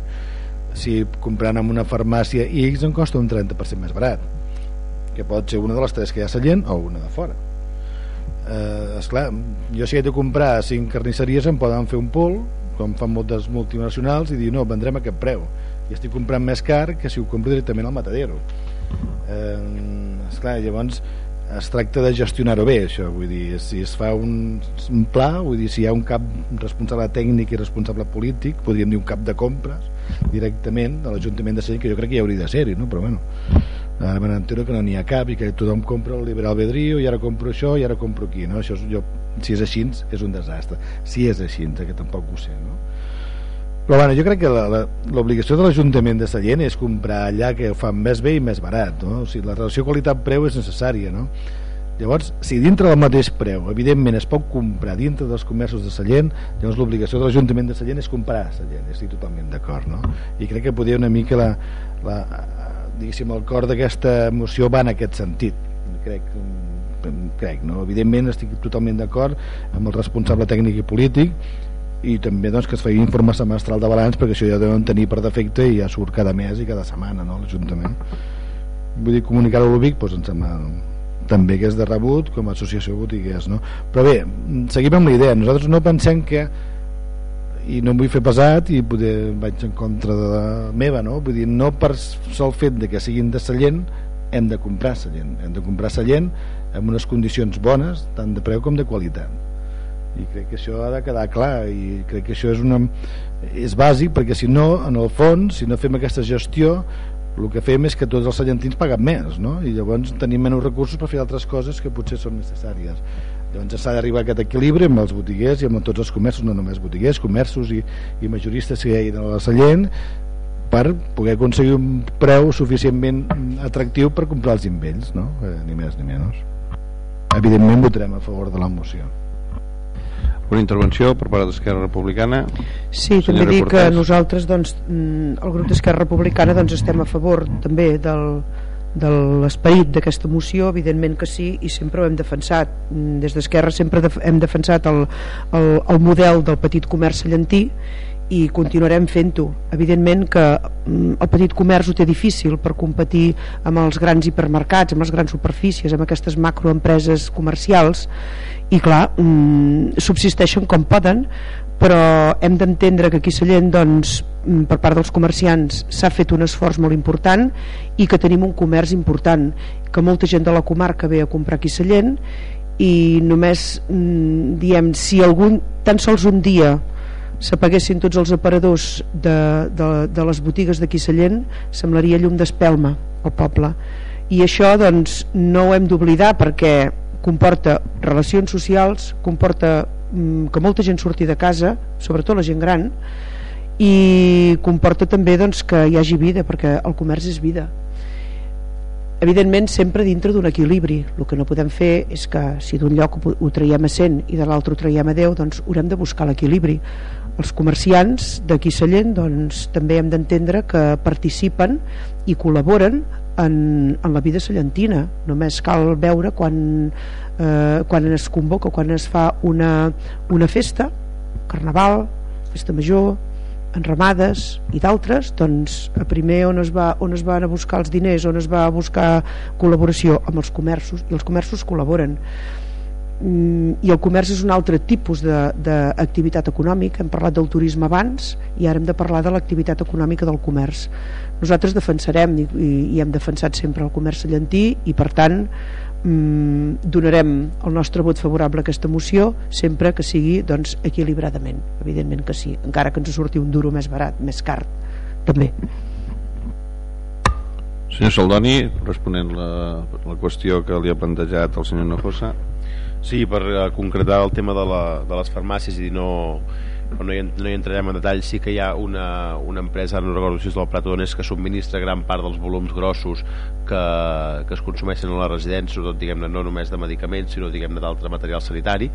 si comprant en una farmàcia X em costa un 30% més barat que pot ser una de les tres que hi ha a Sallent o una de fora. Eh, esclar, jo si he de comprar 5 carnisseries em poden fer un pool com fan moltes multinacionals i dir no, vendrem a aquest preu. I estic comprant més car que si ho compro directament al matadero. Eh, esclar, llavors es tracta de gestionar-ho bé això, vull dir, si es fa un, un pla, vull dir, si hi ha un cap responsable tècnic i responsable polític podríem dir un cap de compres directament de l'Ajuntament de Sallent, que jo crec que hi hauria de ser-hi no? però bueno, ara me n'entero que no n'hi ha cap i que tothom compra el liberal vedrio i ara compro això i ara compro aquí no? això és, jo, si és així és un desastre si és així, que tampoc ho sé no? però bueno, jo crec que l'obligació de l'Ajuntament de Sallent és comprar allà que ho fan més bé i més barat no? o sigui, la relació qualitat-preu és necessària no? Llavors, si dintre del mateix preu, evidentment es pot comprar dintre dels comerços de Sallent, llavors l'obligació de l'Ajuntament de Sallent és comprar Sallent, estic totalment d'acord, no? I crec que podria una mica la, la, diguéssim, el cor d'aquesta moció va en aquest sentit crec, crec no? evidentment estic totalment d'acord amb el responsable tècnic i polític i també doncs, que es faci informe semestral de balanç perquè això ja deuen tenir per defecte i ja surt cada mes i cada setmana no? l'Ajuntament vull dir comunicar-ho a l'UBIC doncs també que és de rebut com a associació botiguers no? però bé, seguim amb la idea nosaltres no pensem que i no em vull fer pesat i poder vaig en contra de la meva no? vull dir, no per sol fet de que siguin de Sallent hem de comprar Sallent hem de comprar Sallent amb unes condicions bones tant de preu com de qualitat i crec que això ha de quedar clar i crec que això és una és bàsic perquè si no, en el fons si no fem aquesta gestió el que fem és que tots els sallentins paguen més no? i llavors tenim menys recursos per fer altres coses que potser són necessàries Llavors s'ha d'arribar a aquest equilibri amb els botiguers i amb tots els comerços, no només botiguers, comerços i, i majoristes que hi ha a la Sallent per poder aconseguir un preu suficientment atractiu per comprar els invents, no? Eh, ni més ni menys. Evidentment votarem a favor de la moció. Una intervenció per part d'Esquerra Republicana. Sí, també dir que nosaltres, doncs, mm, el grup d'Esquerra Republicana, doncs, estem a favor també del, de l'esperit d'aquesta moció evidentment que sí i sempre ho hem defensat. Mm, des d'Esquerra sempre hem defensat el, el, el model del petit comerç sallentí i continuarem fent-ho. Evidentment que mm, el petit comerç ho té difícil per competir amb els grans hipermercats amb les grans superfícies, amb aquestes macroempreses comercials i clar, mmm, subsisteixen com poden però hem d'entendre que aquí a Sallent doncs, mm, per part dels comerciants s'ha fet un esforç molt important i que tenim un comerç important que molta gent de la comarca ve a comprar aquí a Sallent i només mm, diem si algun, tan sols un dia s'apaguessin tots els aparadors de, de, de les botigues d'aquí Sallent semblaria llum d'espelma al poble. I això doncs no ho hem d'oblidar perquè comporta relacions socials comporta que molta gent surti de casa, sobretot la gent gran, i comporta també doncs, que hi hagi vida, perquè el comerç és vida. Evidentment, sempre dintre d'un equilibri. El que no podem fer és que si d'un lloc ho traiem a 100 i de l'altre ho traiem a 10, doncs haurem de buscar l'equilibri. Els comerciants d'aquí Sallent doncs, també hem d'entendre que participen i col·laboren en, en la vida cellentina només cal veure quan, eh, quan es convoca quan es fa una, una festa carnaval, festa major enramades i d'altres doncs primer on es, va, on es van a buscar els diners on es va a buscar col·laboració? Amb els comerços i els comerços col·laboren i el comerç és un altre tipus d'activitat econòmica. Hem parlat del turisme abans i ara hem de parlar de l'activitat econòmica del comerç. Nosaltres defensarem i, i, hem defensat sempre el comerç llantí i per tant mm, donarem el nostre vot favorable a aquesta moció sempre que sigui doncs, equilibradament. Evidentment que sí, encara que ens surti un duro més barat, més car també. Senyor Saldoni, responent la, la qüestió que li ha plantejat el senyor Nojosa Sí, per uh, concretar el tema de, la, de les farmàcies i no, no hi, no hi entrarem en detall, sí que hi ha una, una empresa, no recordo si és del Prat Donés, que subministra gran part dels volums grossos que, que es consumeixen a la residència, sobretot diguem-ne no només de medicaments, sinó diguem-ne d'altre material sanitari,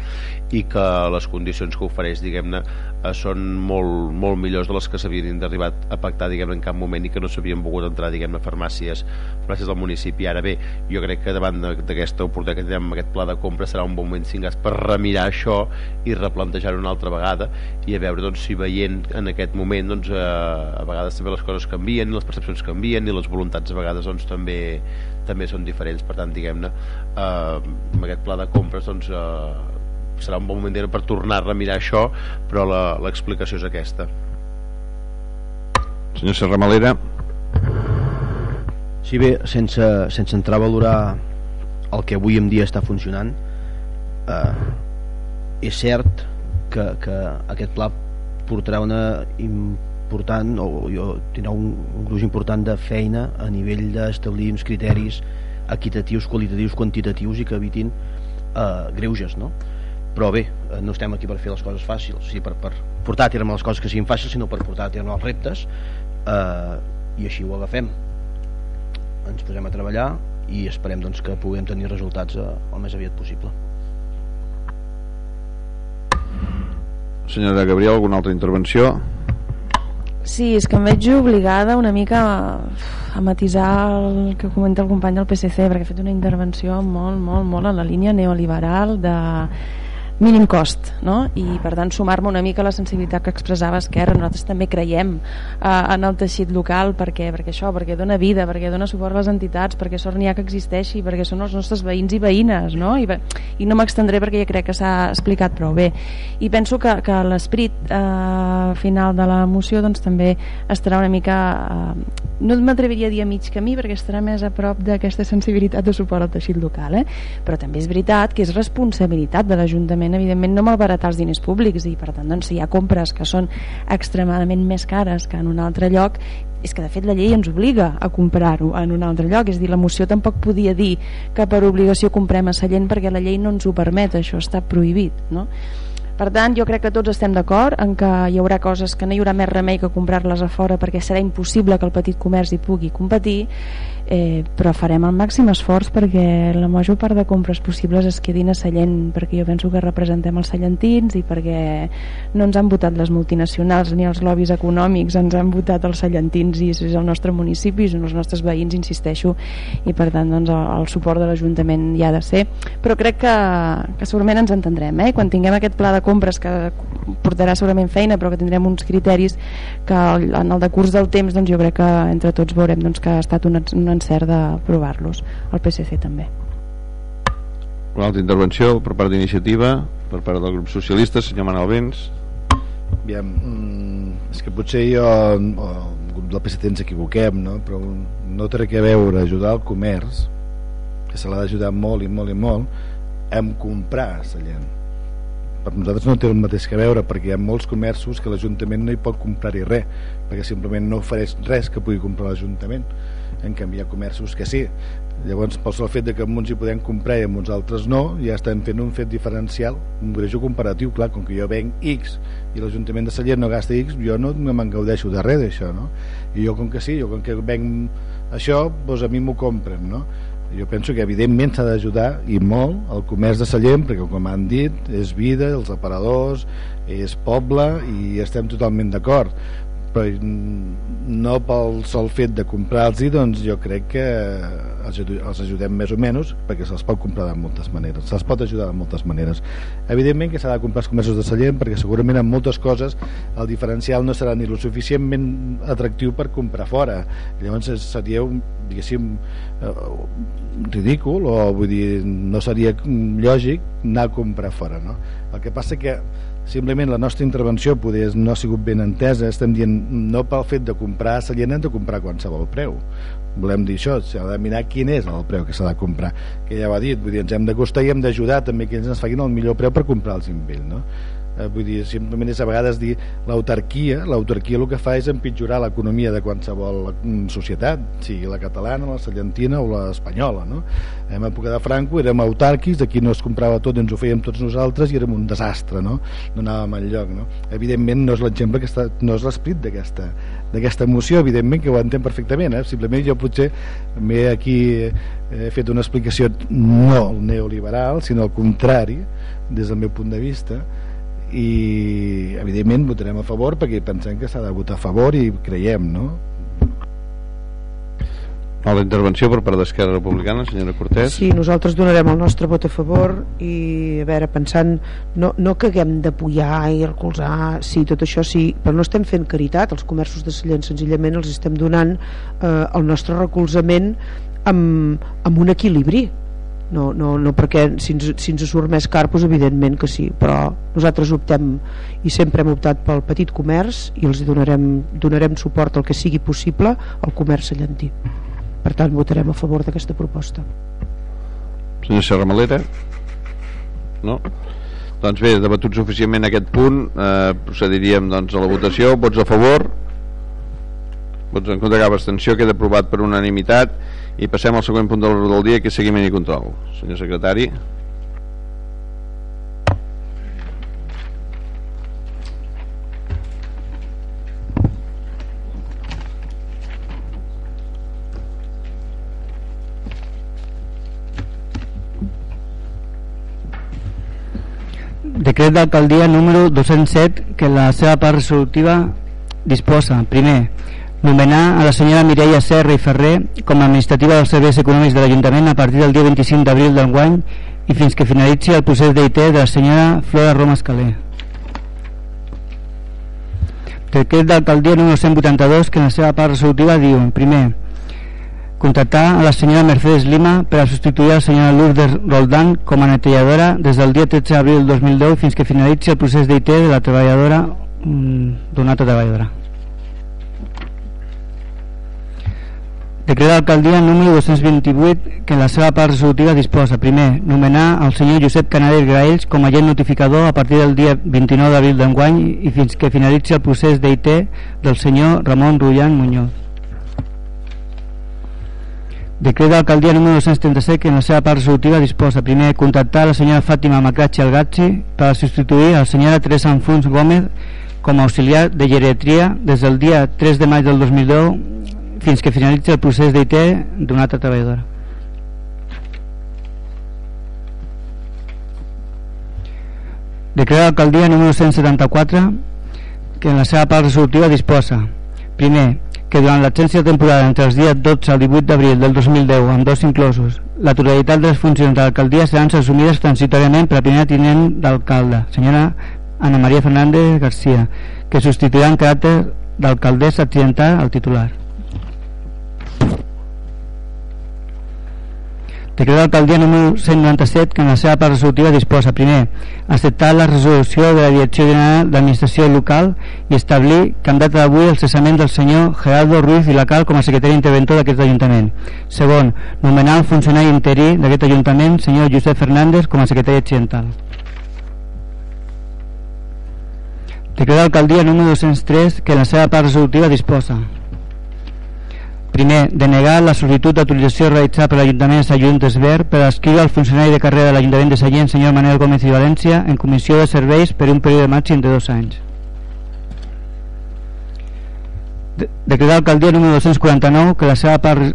i que les condicions que ofereix diguem-ne eh, són molt, molt millors de les que s'havien d'arribar a pactar diguem en cap moment i que no s'havien volgut entrar diguem a farmàcies, farmàcies del municipi. Ara bé, jo crec que davant d'aquesta oportunitat que tindrem amb aquest pla de compra serà un bon moment cingas per remirar això i replantejar-ho una altra vegada i a veure doncs, si veient en aquest moment doncs, eh, a vegades també les coses canvien, les percepcions canvien i les voluntats a vegades doncs, també, també són diferents, per tant diguem-ne eh, amb aquest pla de compres doncs, eh, serà un bon moment per tornar-ne a mirar això però l'explicació és aquesta. Senyor Serramalera Sí bé, sense, sense entrar a valorar el que avui en dia està funcionant eh, és cert que, que aquest pla portarà una important o, o tindrà un, un gruix important de feina a nivell d'establir uns criteris equitatius, qualitatius, quantitatius i que evitin eh, greuges no? però bé, eh, no estem aquí per fer les coses fàcils sigui, per, per portar a terme les coses que siguin fàcils sinó per portar a terme els reptes eh, i així ho agafem ens posem a treballar i esperem doncs, que puguem tenir resultats eh, el més aviat possible Senyora Gabriel, alguna altra intervenció? Sí, és que em veig obligada una mica a, a matisar el que comenta el company del PSC perquè ha fet una intervenció molt, molt, molt en la línia neoliberal de mínim cost no? i per tant sumar-me una mica a la sensibilitat que expressava Esquerra nosaltres també creiem eh, en el teixit local perquè, perquè això, perquè dona vida perquè dona suport a les entitats, perquè sort n'hi ha que existeixi perquè són els nostres veïns i veïnes no? I, i no m'extendré perquè ja crec que s'ha explicat prou bé i penso que, que l'esperit eh, final de la moció doncs també estarà una mica eh, no m'atreviria a dir a mig camí perquè estarà més a prop d'aquesta sensibilitat de suport al teixit local eh? però també és veritat que és responsabilitat de l'Ajuntament evidentment, no malbaratar els diners públics i per tant doncs, si hi ha compres que són extremadament més cares que en un altre lloc és que de fet la llei ens obliga a comprar-ho en un altre lloc, és dir, la moció tampoc podia dir que per obligació comprem a Sallent perquè la llei no ens ho permet, això està prohibit no? Per tant, jo crec que tots estem d'acord en que hi haurà coses que no hi haurà més remei que comprar-les a fora perquè serà impossible que el petit comerç hi pugui competir eh, però farem el màxim esforç perquè la major part de compres possibles es quedin a Sallent perquè jo penso que representem els sallentins i perquè no ens han votat les multinacionals ni els lobbies econòmics ens han votat els sallentins i és el nostre municipi, són els nostres veïns insisteixo, i per tant doncs, el, el suport de l'Ajuntament hi ha de ser però crec que, que segurament ens entendrem eh? quan tinguem aquest pla de compres que portarà segurament feina però que tindrem uns criteris que en el decurs del temps doncs, jo crec que entre tots veurem doncs, que ha estat un, un encert d'aprovar-los el PSC també. Una altra intervenció per part d'iniciativa per part del grup socialista senyor Manel Vents. Aviam, mm, és que potser jo o el grup del PSC ens equivoquem no? però no té que veure ajudar el comerç que se l'ha d'ajudar molt i molt i molt amb comprar la gent. Per nosaltres no té el mateix que veure perquè hi ha molts comerços que l'Ajuntament no hi pot comprar-hi res perquè simplement no ofereix res que pugui comprar l'Ajuntament en canvi hi ha comerços que sí llavors pel sol fet de que en uns hi podem comprar i en uns altres no ja estem fent un fet diferencial un greu comparatiu, clar, com que jo venc X i l'Ajuntament de Sallent no gasta X jo no, no me'n gaudeixo de res d'això no? i jo com que sí, jo com que venc això doncs a mi m'ho compren no? jo penso que evidentment s'ha d'ajudar i molt el comerç de Sallent perquè com han dit és vida, els aparadors és poble i estem totalment d'acord però no pel sol fet de comprar-los doncs jo crec que els, ajudem més o menys perquè se'ls pot comprar de moltes maneres se'ls pot ajudar de moltes maneres evidentment que s'ha de comprar els comerços de Sallent perquè segurament en moltes coses el diferencial no serà ni lo suficientment atractiu per comprar fora llavors seria un, diguéssim eh, ridícul o vull dir, no seria lògic anar a comprar fora no? el que passa que simplement la nostra intervenció poder no ha sigut ben entesa. Estem dient no pel fet de comprar Sallent hem de comprar qualsevol preu. Volem dir això, s'ha de mirar quin és el preu que s'ha de comprar. Que ja va dit, vull dir, ens hem d'acostar i hem d'ajudar també que ells ens facin el millor preu per comprar els invell no? Eh, vull dir, simplement és a vegades dir l'autarquia, l'autarquia el que fa és empitjorar l'economia de qualsevol mm, societat, sigui la catalana, la sallentina o l'espanyola, no? En època de Franco érem autàrquics, aquí no es comprava tot, ens ho fèiem tots nosaltres i érem un desastre, no? No anàvem al lloc, no? Evidentment no és l'exemple que no és l'esprit d'aquesta d'aquesta moció, evidentment que ho entenc perfectament, eh? simplement jo potser m'he aquí he fet una explicació no neoliberal, sinó al contrari, des del meu punt de vista, i evidentment votarem a favor perquè pensem que s'ha de votar a favor i creiem no? A la intervenció per part d'Esquerra Republicana, senyora Cortés. Sí, nosaltres donarem el nostre vot a favor i, a veure, pensant, no, no que haguem d'apoyar i recolzar, sí, tot això sí, però no estem fent caritat, els comerços de Sallent senzillament els estem donant eh, el nostre recolzament amb, amb un equilibri, no, no, no perquè si ens, si ens surt més car doncs evidentment que sí però nosaltres optem i sempre hem optat pel petit comerç i els donarem, donarem suport al que sigui possible al comerç allantí per tant votarem a favor d'aquesta proposta. Senyor Serramalera no? doncs bé, debatut suficientment aquest punt eh, procediríem doncs, a la votació. Vots a favor vots en contra cap abstenció. Queda aprovat per unanimitat. I passem al següent punt de l'ordre del dia que és seguiment i control. Senyor secretari. Decret d'alcaldia número 207 que la seva part resolutiva disposa, primer, nomenar a la senyora Mireia Serra i Ferrer com a administrativa dels serveis econòmics de l'Ajuntament a partir del dia 25 d'abril d'enguany i fins que finalitzi el procés d'IT de la senyora Flora Roma Escalé. Decret d'alcaldia número 182 que en la seva part resolutiva diu, primer, contractar a la senyora Mercedes Lima per a substituir a la senyora Lourdes Roldán com a neteadora des del dia 13 d'abril del 2010 fins que finalitzi el procés d'IT de la treballadora mm, d'una altra treballadora. Decret d'alcaldia número 228 que en la seva part resolutiva disposa primer, nomenar el senyor Josep Canader Graells com a agent notificador a partir del dia 29 d'abril d'enguany i fins que finalitzi el procés d'IT del senyor Ramon Rullan Muñoz. Decret d'alcaldia número 237 que en la seva part resolutiva disposa primer contactar la senyora Fàtima Macrachi Algatzi per substituir a la senyora Teresa Anfuns Gómez com a auxiliar de geriatria des del dia 3 de maig del 2010 fins que finalitzi el procés d'IT d'una altra treballadora. Decret d'alcaldia número 174 que en la seva part resolutiva disposa primer, que durant l'agència temporada entre els dies 12 al 18 d'abril del 2010 amb dos inclosos, la totalitat de les funcions de l'alcaldia seran assumides transitoriament per la primera tinent d'alcalde, senyora Ana Maria Fernández García, que substituirà en caràcter d'alcaldessa accidental al titular. Decret d'alcaldia número 197 que en la seva part resolutiva disposa primer acceptar la resolució de la Direcció General d'Administració Local i establir que en data d'avui el cessament del senyor Gerardo Ruiz i Lacal com a secretari interventor d'aquest Ajuntament. Segon, nomenar el funcionari interí d'aquest Ajuntament, senyor Josep Fernández, com a secretari accidental. Decret d'alcaldia número 203 que en la seva part resolutiva disposa Primer, denegar la sol·licitud d'autorització realitzada per l'Ajuntament de Sallent d'Esver per escriure al funcionari de carrera de l'Ajuntament de Sallent, senyor Manuel Gómez i València, en comissió de serveis per un període màxim de dos anys. De Decret d'alcaldia número 249 que la seva part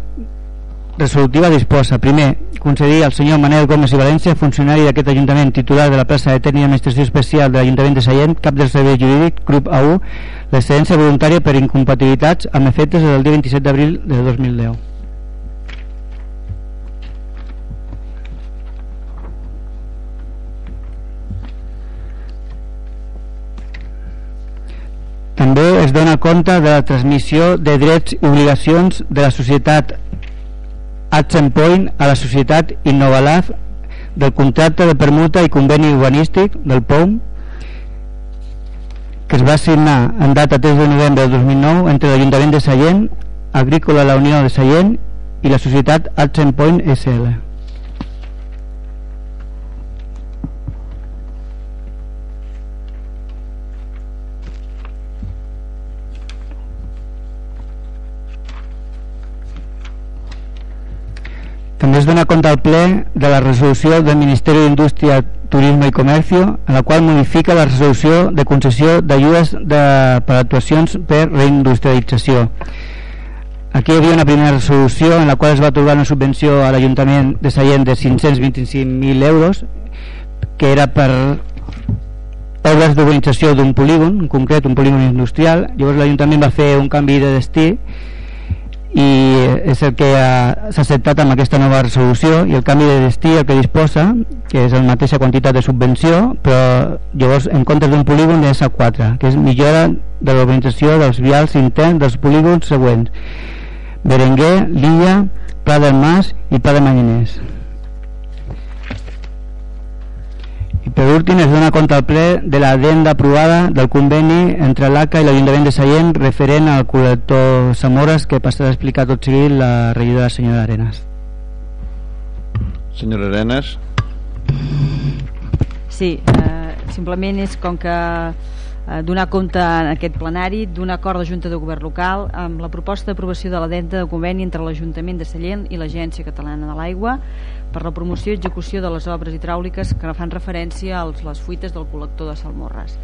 resolutiva disposa, primer, concedir al senyor Manel Gómez i València, funcionari d'aquest Ajuntament titular de la plaça de tècnica administració especial de l'Ajuntament de Sallent, cap del servei jurídic, grup A1, l'excedència voluntària per incompatibilitats amb efectes del dia 27 d'abril de 2010. També es dona compte de la transmissió de drets i obligacions de la societat Action Point a la societat Innovalab del contracte de permuta i conveni urbanístic del POM que es va signar en data 3 de novembre del 2009 entre l'Ajuntament de Sallent, Agrícola La Unió de Sallent i la societat Action Point SL. També es dona compte al ple de la resolució del Ministeri d'Indústria, Turisme i Comercio, en la qual modifica la resolució de concessió d'ajudes de, per actuacions per reindustrialització. Aquí hi havia una primera resolució en la qual es va atorgar una subvenció a l'Ajuntament de Sallent de 525.000 euros que era per obres d'urbanització d'un polígon, en concret un polígon industrial. Llavors l'Ajuntament va fer un canvi de destí i és el que s'ha acceptat amb aquesta nova resolució i el canvi de destí el que disposa que és la mateixa quantitat de subvenció però llavors en comptes d'un polígon és a 4 que és millora de l'organització dels vials interns dels polígons següents Berenguer, Lilla, Pla del Mas i Pla de Manyaners I per últim es dona compte al ple de l'adenda aprovada del conveni entre l'ACA i l'Ajuntament de Sallent referent al col·lector Samores que passarà a explicar tot seguit la regidora senyora Arenas. Senyora Arenas. Sí, eh, simplement és com que eh, donar compte en aquest plenari d'un acord de Junta de Govern Local amb la proposta d'aprovació de l'adenda de conveni entre l'Ajuntament de Sallent i l'Agència Catalana de l'Aigua per la promoció i execució de les obres hidràuliques que fan referència a les fuites del col·lector de Salmorres.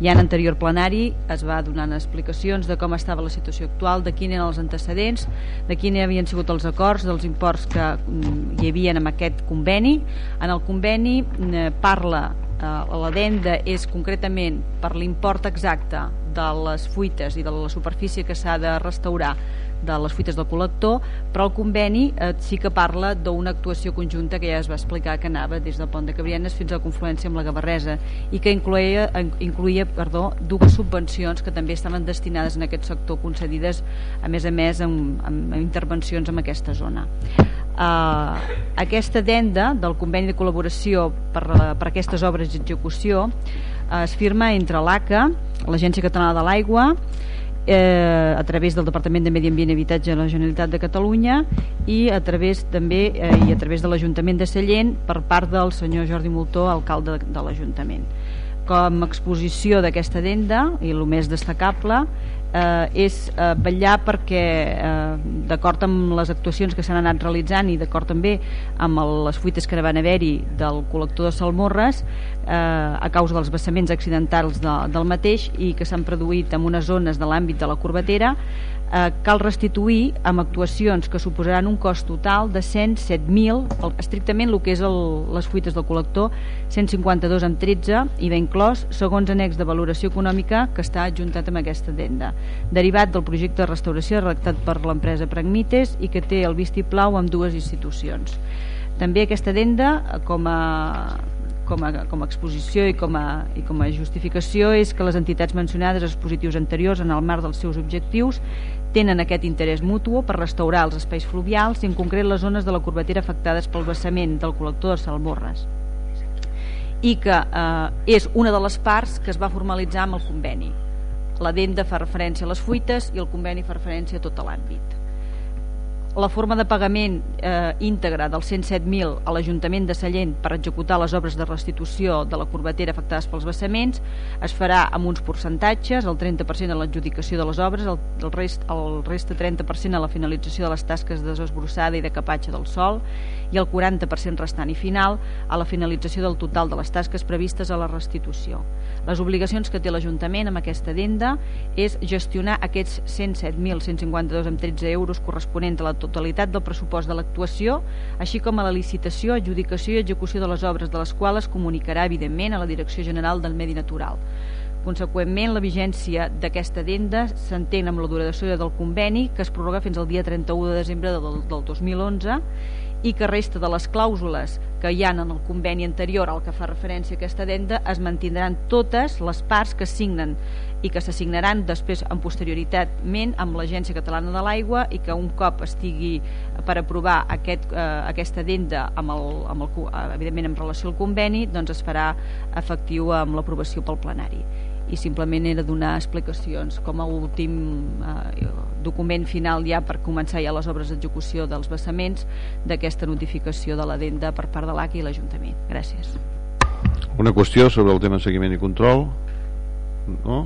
Ja en anterior plenari es va donant explicacions de com estava la situació actual, de quins eren els antecedents, de quins havien sigut els acords, dels imports que mm, hi havia en aquest conveni. En el conveni eh, parla eh, l'adenda és concretament per l'import exacte de les fuites i de la superfície que s'ha de restaurar de les fuites del col·lector, però el conveni eh, sí que parla d'una actuació conjunta que ja es va explicar que anava des del pont de Cabrianes fins a la confluència amb la Gavarresa i que incluïa, incluïa perdó, dues subvencions que també estaven destinades en aquest sector concedides a més a més amb, amb, intervencions en aquesta zona. Uh, aquesta denda del conveni de col·laboració per, per aquestes obres d'execució uh, es firma entre l'ACA, l'Agència Catalana de l'Aigua, eh, a través del Departament de Medi Ambient i Habitatge de la Generalitat de Catalunya i a través també eh, i a través de l'Ajuntament de Sallent per part del senyor Jordi Moltó, alcalde de, de l'Ajuntament. Com a exposició d'aquesta denda, i el més destacable, eh, és eh, vetllar perquè eh, d'acord amb les actuacions que s'han anat realitzant i d'acord també amb les fuites que van haver-hi del col·lector de Salmorres eh, a causa dels vessaments accidentals de, del mateix i que s'han produït en unes zones de l'àmbit de la corbatera eh, cal restituir amb actuacions que suposaran un cost total de 107.000, estrictament el que és el, les fuites del col·lector, 152 amb 13 i ben clos, segons annex de valoració econòmica que està adjuntat amb aquesta denda, derivat del projecte de restauració redactat per l'empresa Pragmites i que té el vistiplau amb dues institucions. També aquesta denda, com a, com a, com a exposició i com a, i com a justificació és que les entitats mencionades als positius anteriors en el marc dels seus objectius tenen aquest interès mutu per restaurar els espais fluvials i en concret les zones de la curvatera afectades pel vessament del col·lector de Salmorres i que eh, és una de les parts que es va formalitzar amb el conveni. L'adenda fa referència a les fuites i el conveni fa referència a tot l'àmbit la forma de pagament eh, íntegra dels 107.000 a l'Ajuntament de Sallent per executar les obres de restitució de la corbatera afectades pels vessaments es farà amb uns percentatges, el 30% a l'adjudicació de les obres, el, el, rest, el resta 30% a la finalització de les tasques de desbrossada i de capatge del sol i el 40% restant i final a la finalització del total de les tasques previstes a la restitució. Les obligacions que té l'Ajuntament amb aquesta denda és gestionar aquests 107.152 amb 13 euros corresponents a la totalitat del pressupost de l'actuació, així com a la licitació, adjudicació i execució de les obres de les quals es comunicarà evidentment a la Direcció General del Medi Natural. Conseqüentment, la vigència d'aquesta addenda s'entén amb la duració del conveni que es prorroga fins al dia 31 de desembre del, del 2011 i que resta de les clàusules que hi han en el conveni anterior al que fa referència a aquesta addenda es mantindran totes les parts que signen i que s'assignaran després en posterioritatment amb l'Agència Catalana de l'Aigua i que un cop estigui per aprovar aquest, eh, aquesta addenda amb el, amb el, evidentment en relació al conveni doncs es farà efectiu amb l'aprovació pel plenari i simplement era donar explicacions com a últim eh, document final ja per començar ja les obres d'execució dels vessaments d'aquesta notificació de l'adenda per part de l'ACI i l'Ajuntament. Gràcies. Una qüestió sobre el tema seguiment i control? No?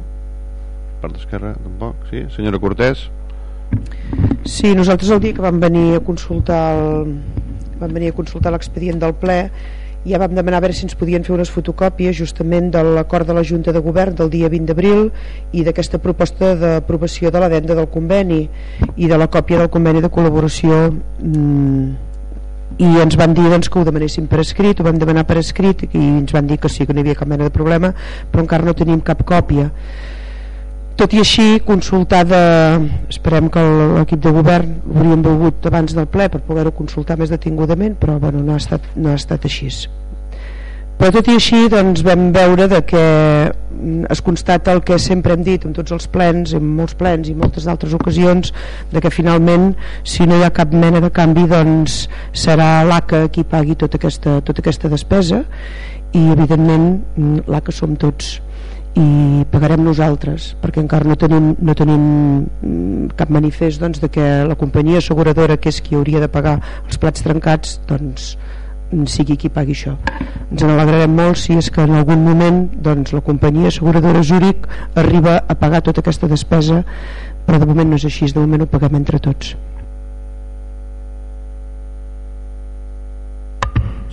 Per d'esquerra, tampoc? Sí? Senyora Cortés? Sí, nosaltres el dia que vam venir a consultar el, vam venir a consultar l'expedient del ple ja vam demanar a veure si ens podien fer unes fotocòpies justament de l'acord de la Junta de Govern del dia 20 d'abril i d'aquesta proposta d'aprovació de l'adenda del conveni i de la còpia del conveni de col·laboració mm, i ens van dir doncs, que ho demanéssim per escrit ho vam demanar per escrit i ens van dir que sí que no hi havia cap mena de problema però encara no tenim cap còpia tot i així, consultada, esperem que l'equip de govern hauríem volgut abans del ple per poder-ho consultar més detingudament, però bueno, no, ha estat, no ha estat així. Però tot i així doncs, vam veure de que es constata el que sempre hem dit en tots els plens, en molts plens i moltes altres ocasions, de que finalment si no hi ha cap mena de canvi doncs serà l'ACA qui pagui tota aquesta, tota aquesta despesa i evidentment l'ACA som tots i pagarem nosaltres perquè encara no tenim, no tenim mm, cap manifest doncs, de que la companyia asseguradora que és qui hauria de pagar els plats trencats doncs sigui qui pagui això. Ens en alegrarem molt si és que en algun moment doncs, la companyia asseguradora Zurich arriba a pagar tota aquesta despesa però de moment no és així de moment ho paguem entre tots.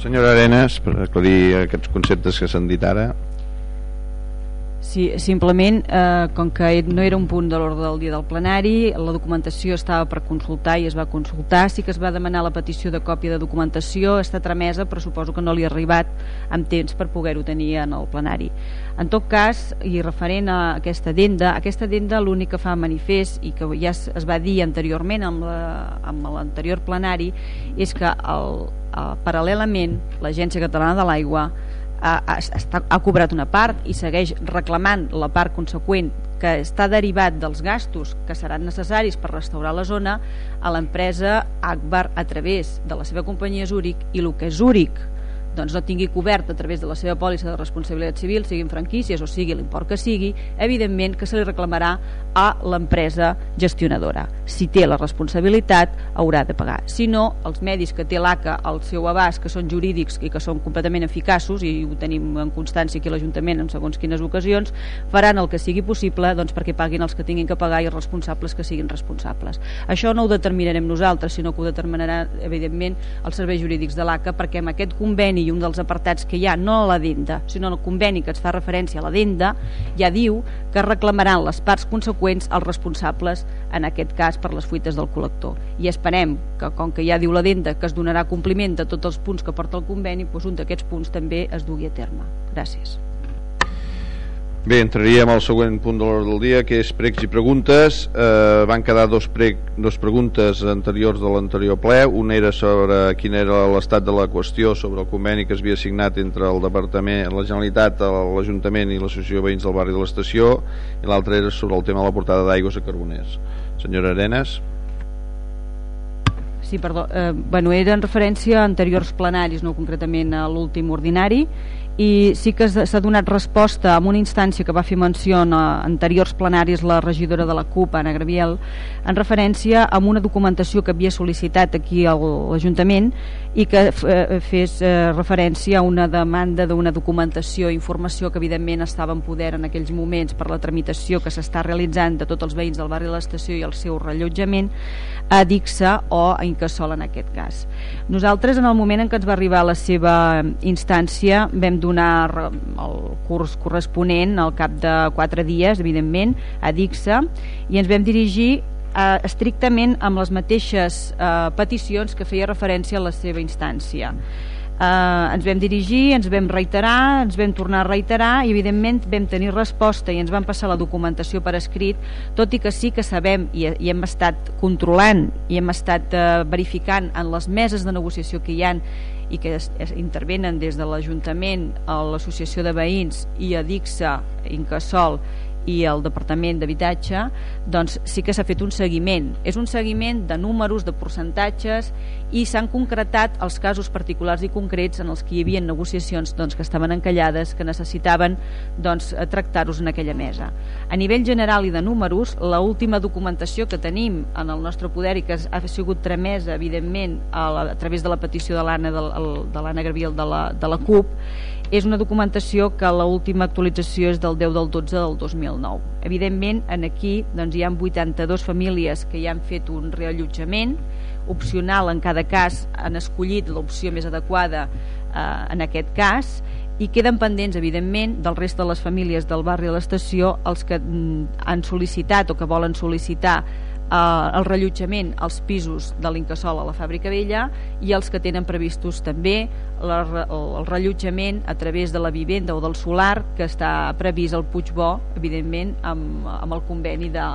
Senyora Arenas, per aclarir aquests conceptes que s'han dit ara Sí, simplement, eh, com que no era un punt de l'ordre del dia del plenari, la documentació estava per consultar i es va consultar, sí que es va demanar la petició de còpia de documentació, està tramesa, però suposo que no li ha arribat amb temps per poder-ho tenir en el plenari. En tot cas, i referent a aquesta addenda, aquesta addenda l'únic que fa manifest i que ja es, va dir anteriorment amb l'anterior la, plenari és que el, el, paral·lelament l'Agència Catalana de l'Aigua ha, ha, ha cobrat una part i segueix reclamant la part conseqüent que està derivat dels gastos que seran necessaris per restaurar la zona a l'empresa Akbar a través de la seva companyia Zurich i el que Zurich doncs no tingui cobert a través de la seva pòlissa de responsabilitat civil, siguin franquícies o sigui l'import que sigui, evidentment que se li reclamarà a l'empresa gestionadora. Si té la responsabilitat, haurà de pagar. Si no, els medis que té l'ACA al seu abast, que són jurídics i que són completament eficaços, i ho tenim en constància aquí a l'Ajuntament en segons quines ocasions, faran el que sigui possible doncs, perquè paguin els que tinguin que pagar i els responsables que siguin responsables. Això no ho determinarem nosaltres, sinó que ho determinarà, evidentment, els serveis jurídics de l'ACA, perquè amb aquest conveni i un dels apartats que hi ha, no a l'adenda, sinó el conveni que es fa referència a l'adenda, ja diu que reclamaran les parts conseqüents als responsables, en aquest cas per les fuites del col·lector. I esperem que, com que ja diu l'adenda que es donarà compliment de tots els punts que porta el conveni, doncs un d'aquests punts també es dugui a terme. Gràcies. Bé, entraríem al següent punt de l'ordre del dia, que és pregs i preguntes. Eh, van quedar dos, preg, dos preguntes anteriors de l'anterior ple. Una era sobre quin era l'estat de la qüestió sobre el conveni que es havia signat entre el Departament, la Generalitat, l'Ajuntament i l'Associació de Veïns del Barri de l'Estació, i l'altra era sobre el tema de la portada d'aigües a Carboners. Senyora Arenas. Sí, perdó. Eh, bueno, era en referència a anteriors plenaris, no concretament a l'últim ordinari, i sí que s'ha donat resposta amb una instància que va fer menció en anteriors plenaris la regidora de la CUP, Anna Graviel, en referència a una documentació que havia sol·licitat aquí a l'Ajuntament i que eh, fes eh, referència a una demanda d'una documentació i informació que evidentment estava en poder en aquells moments per la tramitació que s'està realitzant de tots els veïns del barri de l'estació i el seu rellotjament a Dixa o a Incasol en aquest cas. Nosaltres en el moment en què ens va arribar la seva instància vam donar el curs corresponent al cap de quatre dies, evidentment, a Dixa i ens vam dirigir eh, estrictament amb les mateixes eh, peticions que feia referència a la seva instància eh, ens vam dirigir, ens vam reiterar, ens vam tornar a reiterar i evidentment vam tenir resposta i ens van passar la documentació per escrit, tot i que sí que sabem i, i hem estat controlant i hem estat eh, verificant en les meses de negociació que hi han i que es, es intervenen des de l'Ajuntament, a l'Associació de Veïns i a DICSA, Incasol i el Departament d'Habitatge doncs sí que s'ha fet un seguiment. És un seguiment de números, de percentatges i s'han concretat els casos particulars i concrets en els que hi havia negociacions doncs, que estaven encallades, que necessitaven doncs, tractar-los en aquella mesa. A nivell general i de números la última documentació que tenim en el nostre poder i que ha sigut tramesa evidentment a, la, a través de la petició de l'Anna Gabriel de la, de la CUP és una documentació que l'última actualització és del 10 del 12 del 2009. Evidentment, en aquí doncs, hi ha 82 famílies que ja han fet un reallotjament, opcional en cada cas han escollit l'opció més adequada eh, en aquest cas i queden pendents, evidentment, del rest de les famílies del barri de l'estació els que mm, han sol·licitat o que volen sol·licitar eh, el rellotjament als pisos de l'Incasol a la Fàbrica Vella i els que tenen previstos també la, el, el rellotjament a través de la vivenda o del solar que està previst al Puigbó, evidentment, amb, amb el conveni de,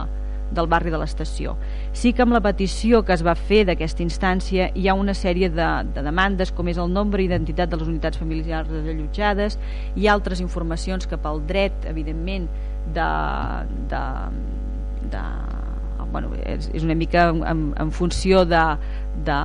del barri de l'estació. Sí que amb la petició que es va fer d'aquesta instància hi ha una sèrie de, de demandes com és el nombre i identitat de les unitats familiars allotjades, hi ha altres informacions que pel dret, evidentment, de, de, de bueno, és, és una mica en, en funció de, de,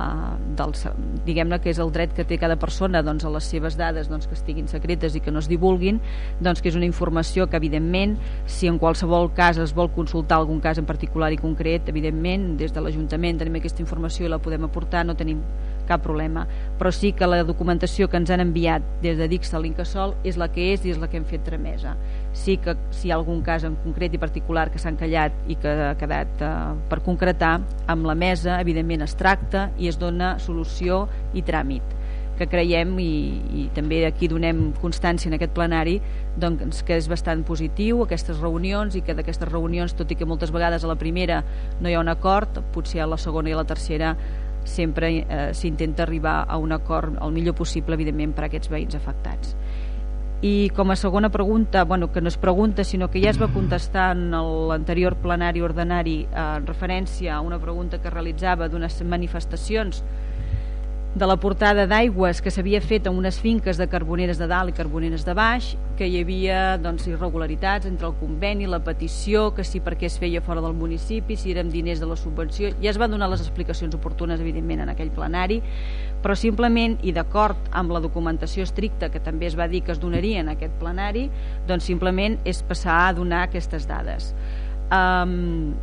dels, diguem-ne que és el dret que té cada persona doncs, a les seves dades doncs, que estiguin secretes i que no es divulguin doncs, que és una informació que evidentment si en qualsevol cas es vol consultar algun cas en particular i concret evidentment des de l'Ajuntament tenim aquesta informació i la podem aportar, no tenim cap problema, però sí que la documentació que ens han enviat des de Dix a l'Incasol és la que és i és la que hem fet tramesa. Sí que si hi ha algun cas en concret i particular que s'ha encallat i que ha quedat eh, per concretar, amb la mesa evidentment es tracta i es dona solució i tràmit que creiem i, i també aquí donem constància en aquest plenari doncs que és bastant positiu aquestes reunions i que d'aquestes reunions tot i que moltes vegades a la primera no hi ha un acord potser a la segona i a la tercera sempre eh, s'intenta arribar a un acord el millor possible evidentment per a aquests veïns afectats. I com a segona pregunta, bueno, que no es pregunta sinó que ja es va contestar en l'anterior plenari ordinari eh, en referència a una pregunta que realitzava d'unes manifestacions de la portada d'aigües que s'havia fet en unes finques de carboneres de dalt i carboneres de baix, que hi havia doncs, irregularitats entre el conveni, la petició, que si per què es feia fora del municipi, si eren diners de la subvenció, ja es van donar les explicacions oportunes, evidentment, en aquell plenari, però simplement, i d'acord amb la documentació estricta que també es va dir que es donaria en aquest plenari, doncs simplement és passar a donar aquestes dades. Um,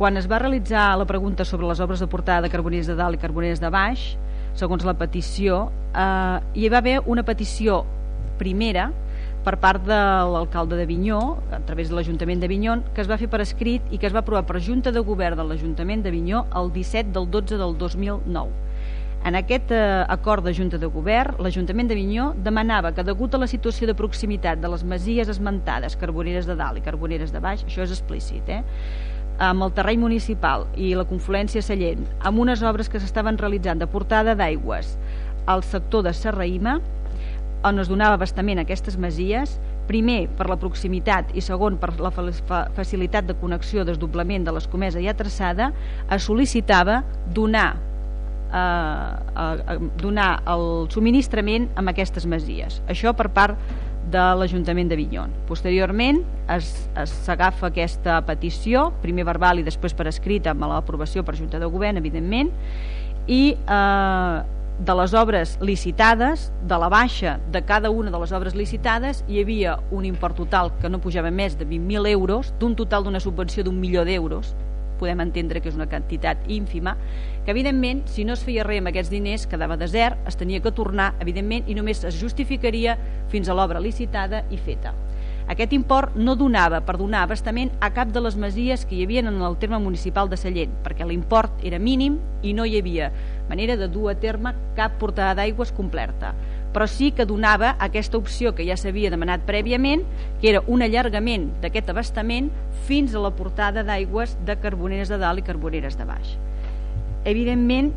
quan es va realitzar la pregunta sobre les obres de portada de carboneres de dalt i carboneres de baix, segons la petició, eh, hi va haver una petició primera per part de l'alcalde de Vinyó, a través de l'Ajuntament de Vinyó, que es va fer per escrit i que es va aprovar per Junta de Govern de l'Ajuntament de Vinyó el 17 del 12 del 2009. En aquest eh, acord de Junta de Govern, l'Ajuntament de Vinyó demanava que, degut a la situació de proximitat de les masies esmentades, carboneres de dalt i carboneres de baix, això és explícit, eh? Amb el terreny municipal i la confluència Sallent, amb unes obres que s'estaven realitzant de portada d'aigües al sector de Serraïma, on es donava abastament aquestes masies, primer per la proximitat i segon per la facilitat de connexió desdoblament de l'escomesa ja traçada, es sol·licitava donar eh, a donar el subministrament amb aquestes masies. Això per part de l'Ajuntament de Vinyon. Posteriorment s'agafa aquesta petició, primer verbal i després per escrit amb l'aprovació per Junta de Govern, evidentment, i eh, de les obres licitades, de la baixa de cada una de les obres licitades, hi havia un import total que no pujava més de 20.000 euros, d'un total d'una subvenció d'un milió d'euros, podem entendre que és una quantitat ínfima, que evidentment si no es feia res amb aquests diners quedava desert, es tenia que tornar evidentment i només es justificaria fins a l'obra licitada i feta. Aquest import no donava per donar abastament a cap de les masies que hi havia en el terme municipal de Sallent, perquè l'import era mínim i no hi havia manera de dur a terme cap portada d'aigües completa. Però sí que donava aquesta opció que ja s'havia demanat prèviament, que era un allargament d'aquest abastament fins a la portada d'aigües de Carboneres de dalt i Carboneres de baix. Evidentment,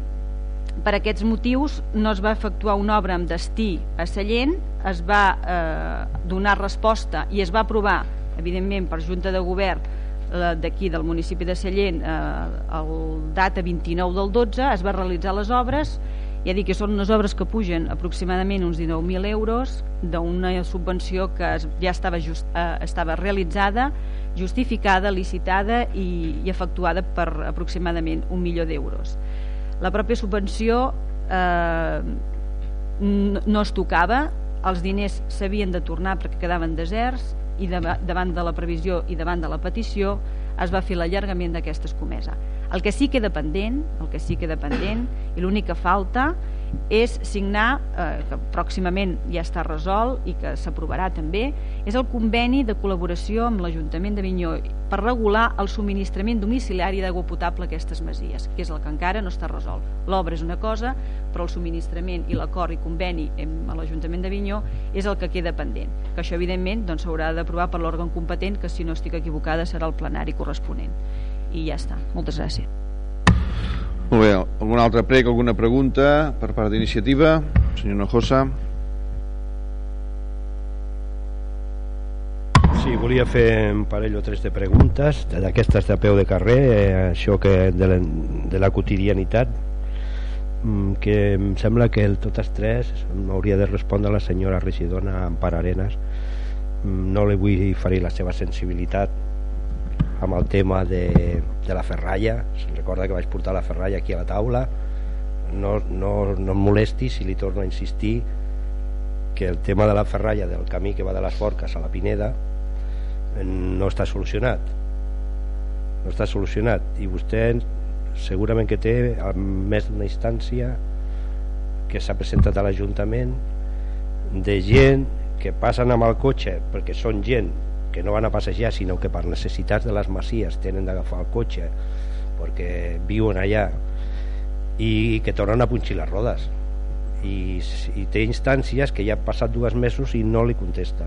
per aquests motius no es va efectuar una obra amb destí a Sallent, es va eh, donar resposta i es va aprovar, evidentment, per Junta de Govern d'aquí del municipi de Sallent eh, el data 29 del 12 es va realitzar les obres ja dic que són unes obres que pugen aproximadament uns 19.000 euros d'una subvenció que ja estava, just, eh, estava realitzada, justificada, licitada i, i efectuada per aproximadament un milió d'euros. La pròpia subvenció eh, no es tocava, els diners s'havien de tornar perquè quedaven deserts i davant de la previsió i davant de la petició es va fer l'allargament d'aquesta escomesa. El que sí queda pendent, el que sí queda pendent i l'únic que falta és signar, eh, que pròximament ja està resolt i que s'aprovarà també, és el conveni de col·laboració amb l'Ajuntament de Vinyó per regular el subministrament domiciliari d'aigua potable a aquestes masies, que és el que encara no està resolt. L'obra és una cosa, però el subministrament i l'acord i conveni amb l'Ajuntament de Vinyó és el que queda pendent, que això evidentment doncs, s'haurà doncs, d'aprovar per l'òrgan competent, que si no estic equivocada serà el plenari corresponent i ja està. Moltes gràcies. Molt bé, algun altre prec, alguna pregunta per part d'iniciativa? Senyor Nojosa. Sí, volia fer un parell o tres de preguntes, d'aquestes de peu de carrer, eh, això que de la, de la quotidianitat, mm, que em sembla que el, totes tres m'hauria de respondre la senyora regidora Ampar Arenas. Mm, no li vull ferir la seva sensibilitat, amb el tema de, de la ferralla. Se'n recorda que vaig portar la ferralla aquí a la taula. No, no, no em molesti si li torno a insistir que el tema de la ferralla del camí que va de les Forques a la Pineda no està solucionat. No està solucionat. I vostè segurament que té més d'una instància que s'ha presentat a l'Ajuntament de gent que passen amb el cotxe perquè són gent que no van a passejar sinó que per necessitats de les masies tenen d'agafar el cotxe perquè viuen allà i que tornen a punxir les rodes. I, i té instàncies que ja han passat dues mesos i no li contesta.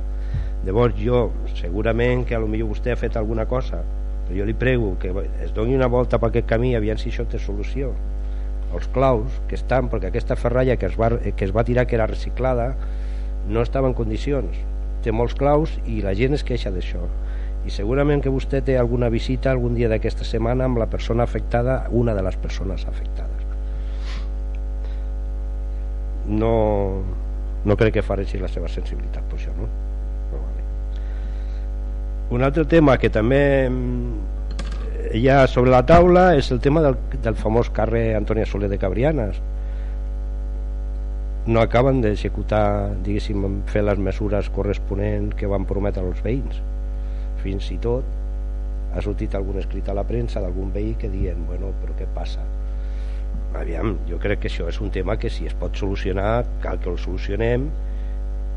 Llavors jo segurament que a lo millor vostè ha fet alguna cosa però jo li prego que es doni una volta per aquest camí aviam si això té solució. Els claus que estan perquè aquesta ferralla que es va, que es va tirar que era reciclada no estava en condicions té molts claus i la gent es queixa d'això i segurament que vostè té alguna visita algun dia d'aquesta setmana amb la persona afectada una de les persones afectades no no crec que fareixi la seva sensibilitat per això no? Però vale. un altre tema que també mm, hi ha sobre la taula és el tema del, del famós carrer Antònia Soler de Cabrianes no acaben d'executar diguéssim fer les mesures corresponents que van prometre als veïns. Fins i tot ha sortit algun escrit a la premsa d'algun veí que diuen bueno, però què passa? Aviam, jo crec que això és un tema que si es pot solucionar cal que el solucionem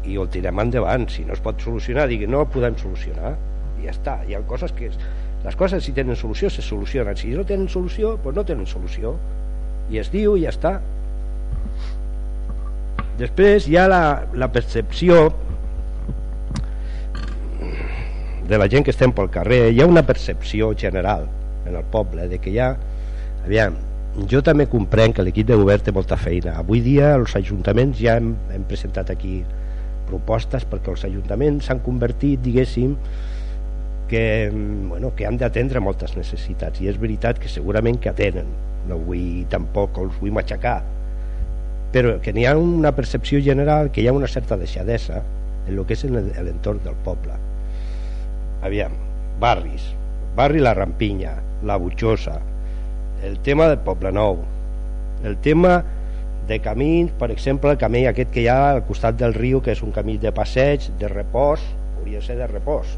i el tirem endavant. Si no es pot solucionar, digui no el podem solucionar. I ja està, hi ha coses que les coses si tenen solució se solucionen. Si no tenen solució, doncs no tenen solució. I es diu i ja està Després hi ha la, la percepció de la gent que estem pel carrer, hi ha una percepció general en el poble de que hi ha... Aviam, jo també comprenc que l'equip de govern té molta feina. Avui dia els ajuntaments ja hem, hem presentat aquí propostes perquè els ajuntaments s'han convertit, diguéssim, que, bueno, que han d'atendre moltes necessitats. I és veritat que segurament que atenen. No vull tampoc els vull matxacar però que n'hi ha una percepció general que hi ha una certa deixadesa en el que és l'entorn del poble. Aviam, barris barri La Rampinya, La Butxosa el tema del Poble Nou el tema de camins, per exemple el camí aquest que hi ha al costat del riu que és un camí de passeig, de repòs hauria de ser de repòs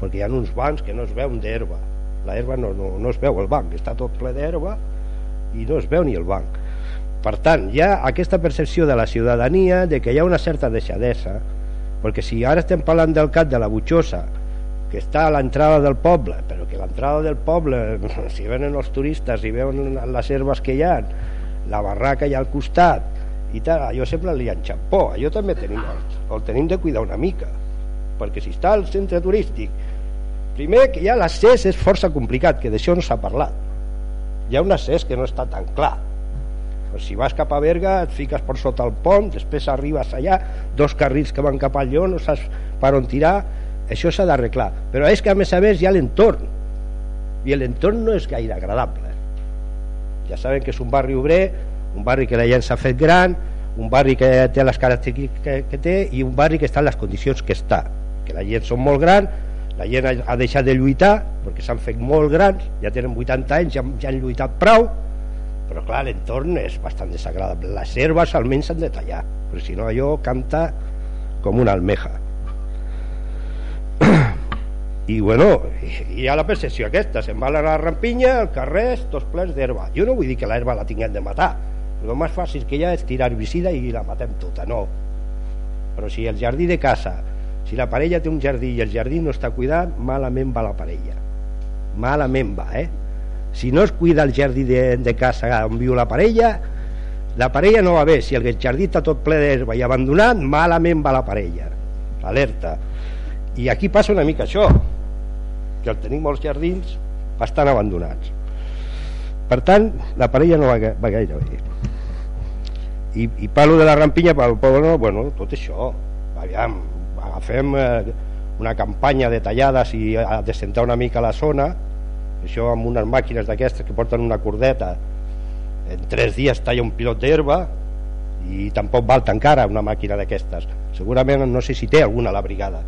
perquè hi ha uns bancs que no es veuen d'herba. La herba no, no, no es veu el banc està tot ple d'herba i no es veu ni el banc per tant, hi ha aquesta percepció de la ciutadania de que hi ha una certa deixadesa, perquè si ara estem parlant del cap de la Butxosa, que està a l'entrada del poble, però que l'entrada del poble, [LAUGHS] si venen els turistes i veuen les herbes que hi ha, la barraca hi ha al costat, i tal, allò sempre li enxampó allò també tenim, el, tenim de cuidar una mica perquè si està al centre turístic primer que ja l'accés és força complicat que d'això no s'ha parlat. Hi ha un accés que no està tan clar si vas cap a Berga et fiques per sota el pont després arribes allà dos carrils que van cap al Lleó no saps per on tirar. Això s'ha d'arreglar. Però és que a més a més hi ha l'entorn. I l'entorn no és gaire agradable. Ja saben que és un barri obrer un barri que la gent s'ha fet gran un barri que té les característiques que, que té i un barri que està en les condicions que està. Que la gent són molt gran la gent ha, deixat de lluitar perquè s'han fet molt grans ja tenen 80 anys, ja, ja han lluitat prou però clar, l'entorn és bastant desagradable. Les herbes almenys s'han de tallar perquè si no allò canta com una almeja. [CLEARS THROAT] I bueno, hi ha la percepció aquesta se'n va a la rampinya, el carrer tots plens d'herba. Jo no vull dir que l'herba la tinguem de matar. El més fàcil que hi ha és tirar herbicida i la matem tota, no. Però si el jardí de casa si la parella té un jardí i el jardí no està cuidat malament va la parella. Malament va eh? Si no es cuida el jardí de, de casa on viu la parella la parella no va bé. Si el jardí està tot ple d'herba i abandonat malament va la parella. Alerta. I aquí passa una mica això que el tenim molts jardins bastant abandonats. Per tant la parella no va, va gaire bé. I, i parlo de la rampinya pel poble bueno, tot això. Aviam, agafem eh, una campanya de tallades i a descentar una mica la zona això amb unes màquines d'aquestes que porten una cordeta en tres dies talla un pilot d'herba i tampoc val tan cara una màquina d'aquestes. Segurament no sé si té alguna a la brigada.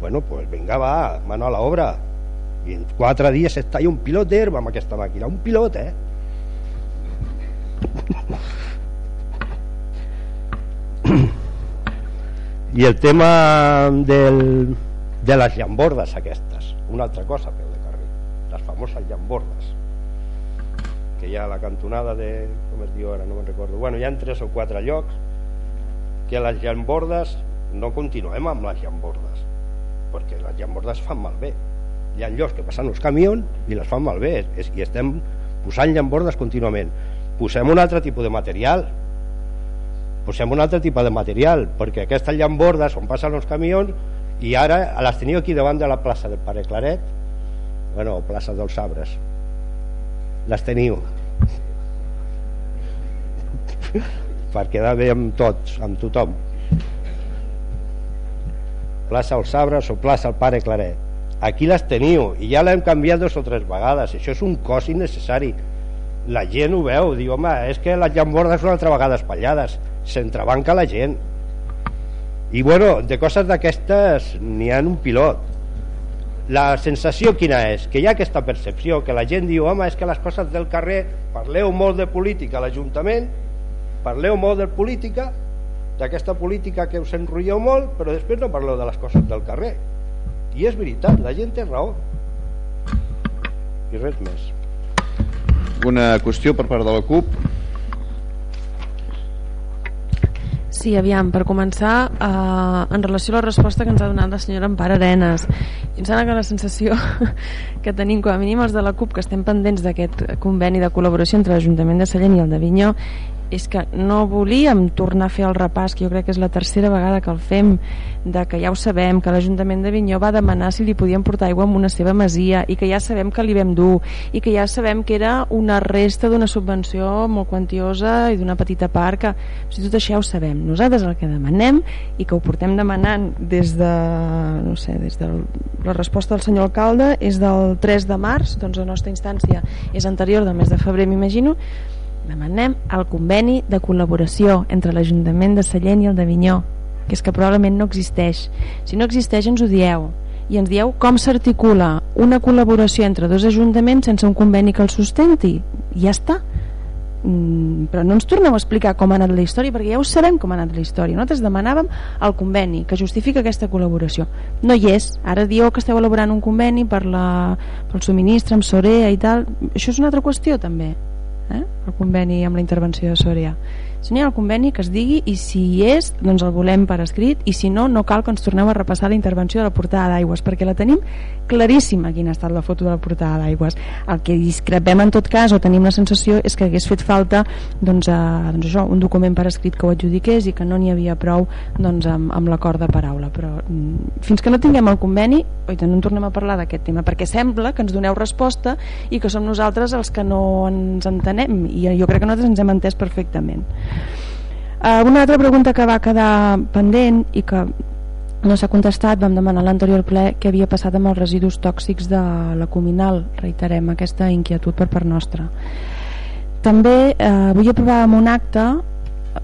Bueno, pues venga va, mano a la obra i en quatre dies es talla un pilot d'herba amb aquesta màquina, un pilot eh? I el tema del, de les llambordes aquestes una altra cosa peu famoses llambordes que hi ha a la cantonada de com es diu ara, no me'n recordo. Bueno, hi ha tres o quatre llocs que les llambordes no continuem amb les llambordes perquè les llambordes fan malbé. Hi ha llocs que passen els camions i les fan malbé i estem posant llambordes contínuament. Posem un altre tipus de material. Posem un altre tipus de material perquè aquestes llambordes on passen els camions i ara les teniu aquí davant de la plaça del Pare Claret bueno, plaça dels Sabres. Les teniu. Per quedar bé amb tots amb tothom. Plaça Els Sabres o plaça el Pare Claret. Aquí les teniu i ja l'hem canviat dos o tres vegades. Això és un cost innecessari. La gent ho veu, diu home és que les llambordes són altra vegada espatllades s'entrebanca la gent. I bueno, de coses d'aquestes n'hi ha un pilot la sensació quina és? Que hi ha aquesta percepció que la gent diu, home, és que les coses del carrer parleu molt de política a l'Ajuntament parleu molt de política d'aquesta política que us enrotlleu molt però després no parleu de les coses del carrer. I és veritat, la gent té raó. I res més. Una qüestió per part de la CUP Sí, aviam, per començar, eh, en relació a la resposta que ens ha donat la senyora Empar Arenas, em sembla que la sensació [LAUGHS] que tenim, com a mínim els de la CUP, que estem pendents d'aquest conveni de col·laboració entre l'Ajuntament de Sallent i el de Vinyó, és que no volíem tornar a fer el repàs, que jo crec que és la tercera vegada que el fem, de que ja ho sabem, que l'Ajuntament de Vinyó va demanar si li podien portar aigua amb una seva masia i que ja sabem que li vam dur i que ja sabem que era una resta d'una subvenció molt quantiosa i d'una petita part que, o sigui, tot això ja ho sabem. Nosaltres el que demanem i que ho portem demanant des de, no sé, des de la resposta del senyor alcalde és del 3 de març, doncs la nostra instància és anterior del mes de febrer, m'imagino, demanem el conveni de col·laboració entre l'Ajuntament de Sallent i el de Vinyó que és que probablement no existeix. Si no existeix ens ho dieu. I ens dieu com s'articula una col·laboració entre dos ajuntaments sense un conveni que el sustenti. I ja està. Mm, però no ens torneu a explicar com ha anat la història perquè ja ho sabem com ha anat la història. Nosaltres demanàvem el conveni que justifica aquesta col·laboració. No hi és, ara dieu que esteu elaborant un conveni per la, pel subministre amb Sorea i tal. Això és una altra qüestió també eh? el conveni amb la intervenció de Sòria si no hi ha el conveni que es digui i si hi és, doncs el volem per escrit i si no, no cal que ens torneu a repassar la intervenció de la portada d'aigües perquè la tenim claríssima quina ha estat la foto de la portada d'aigües. El que discrepem en tot cas o tenim la sensació és que hagués fet falta doncs, eh, doncs això, un document per escrit que ho adjudiqués i que no n'hi havia prou doncs, amb, amb l'acord de paraula. Però mm, fins que no tinguem el conveni oita, no en tornem a parlar d'aquest tema perquè sembla que ens doneu resposta i que som nosaltres els que no ens entenem i jo crec que nosaltres ens hem entès perfectament Uh, una altra pregunta que va quedar pendent i que no s'ha contestat, vam demanar l'anterior ple què havia passat amb els residus tòxics de la Cominal, reiterem aquesta inquietud per part nostra. També eh, vull aprovar amb un acte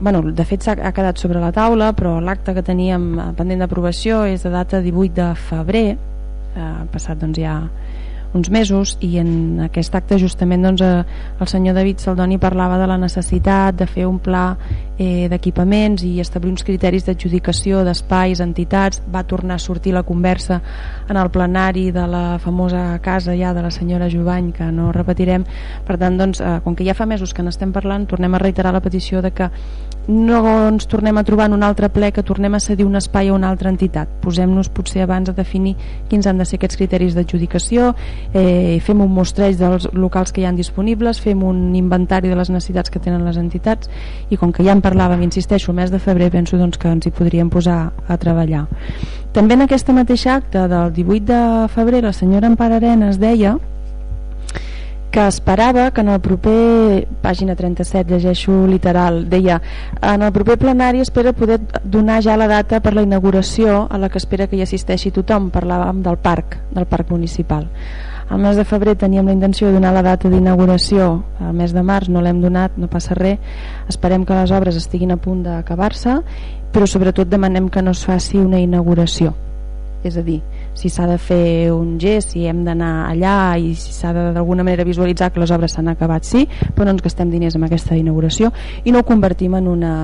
bueno, de fet ha quedat sobre la taula però l'acte que teníem pendent d'aprovació és de data 18 de febrer eh, passat doncs ja uns mesos i en aquest acte justament doncs, eh, el senyor David Saldoni parlava de la necessitat de fer un pla eh, d'equipaments i establir uns criteris d'adjudicació d'espais, entitats. Va tornar a sortir la conversa en el plenari de la famosa casa ja de la senyora Jovany que no repetirem. Per tant doncs, eh, com que ja fa mesos que n'estem parlant tornem a reiterar la petició de que no ens tornem a trobar en un altre ple que tornem a cedir un espai a una altra entitat. Posem-nos potser abans a definir quins han de ser aquests criteris d'adjudicació eh, fem un mostreig dels locals que hi han disponibles fem un inventari de les necessitats que tenen les entitats i com que ja en parlàvem, insisteixo, mes de febrer penso doncs, que ens hi podríem posar a treballar. També en aquesta mateixa acte del 18 de febrer la senyora Empar Arenas deia que esperava que en el proper pàgina 37, llegeixo literal deia, en el proper plenari espera poder donar ja la data per la inauguració a la que espera que hi assisteixi tothom parlàvem del parc, del parc municipal. Al mes de febrer teníem la intenció de donar la data d'inauguració. Al mes de març, no l'hem donat, no passa res. Esperem que les obres estiguin a punt d'acabar-se però sobretot demanem que no es faci una inauguració. És a dir, si s'ha de fer un gest, si hem d'anar allà i si s'ha d'alguna manera visualitzar que les obres s'han acabat, sí, però no ens gastem diners amb aquesta inauguració i no ho convertim en una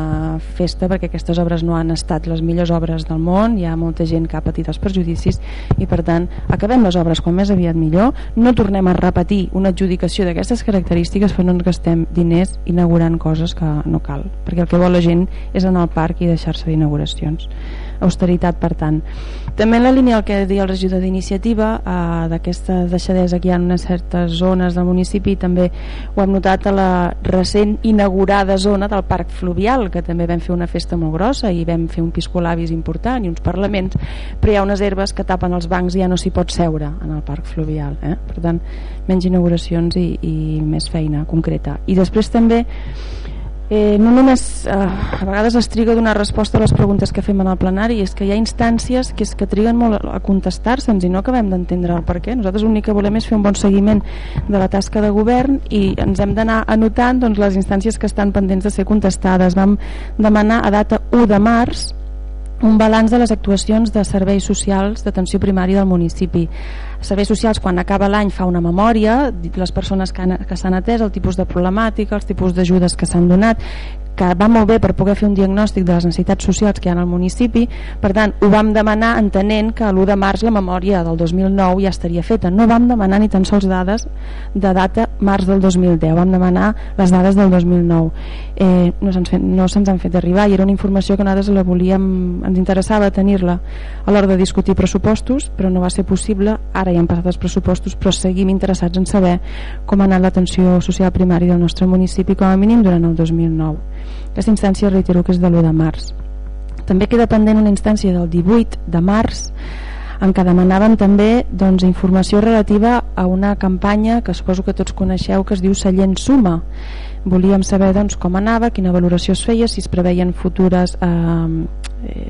festa perquè aquestes obres no han estat les millors obres del món, hi ha molta gent que ha patit els perjudicis i per tant acabem les obres com més aviat millor, no tornem a repetir una adjudicació d'aquestes característiques però no ens gastem diners inaugurant coses que no cal, perquè el que vol la gent és anar al parc i deixar-se d'inauguracions austeritat per tant. També en la línia el que deia el regidor d'iniciativa eh, d'aquesta deixadesa que hi ha en unes certes zones del municipi també ho hem notat a la recent inaugurada zona del Parc Fluvial que també vam fer una festa molt grossa i vam fer un piscolabis important i uns parlaments però hi ha unes herbes que tapen els bancs i ja no s'hi pot seure en el Parc Fluvial eh? per tant menys inauguracions i, i més feina concreta i després també eh, no només eh, a vegades es triga a donar resposta a les preguntes que fem en el plenari és que hi ha instàncies que és que triguen molt a contestar-se'ns i no acabem d'entendre el per què nosaltres l'únic que volem és fer un bon seguiment de la tasca de govern i ens hem d'anar anotant doncs, les instàncies que estan pendents de ser contestades vam demanar a data 1 de març un balanç de les actuacions de serveis socials d'atenció primària del municipi. Serveis socials, quan acaba l'any, fa una memòria, les persones que s'han atès, el tipus de problemàtica, els tipus d'ajudes que s'han donat, que va molt bé per poder fer un diagnòstic de les necessitats socials que hi ha al municipi. Per tant ho vam demanar entenent que l'1 de març la memòria del 2009 ja estaria feta, no vam demanar ni tan sols dades de data març del 2010 vam demanar les dades del 2009 eh, no se'ns no se han fet arribar i era una informació que nosaltres la volíem ens interessava tenir-la a l'hora de discutir pressupostos però no va ser possible, ara ja han passat els pressupostos però seguim interessats en saber com ha anat l'atenció social primària del nostre municipi com a mínim durant el 2009 aquesta instància reitero que és de l'1 de març. També queda pendent una instància del 18 de març en què demanàvem també doncs, informació relativa a una campanya que suposo que tots coneixeu que es diu Sallent Suma volíem saber doncs, com anava, quina valoració es feia, si es preveien futures eh,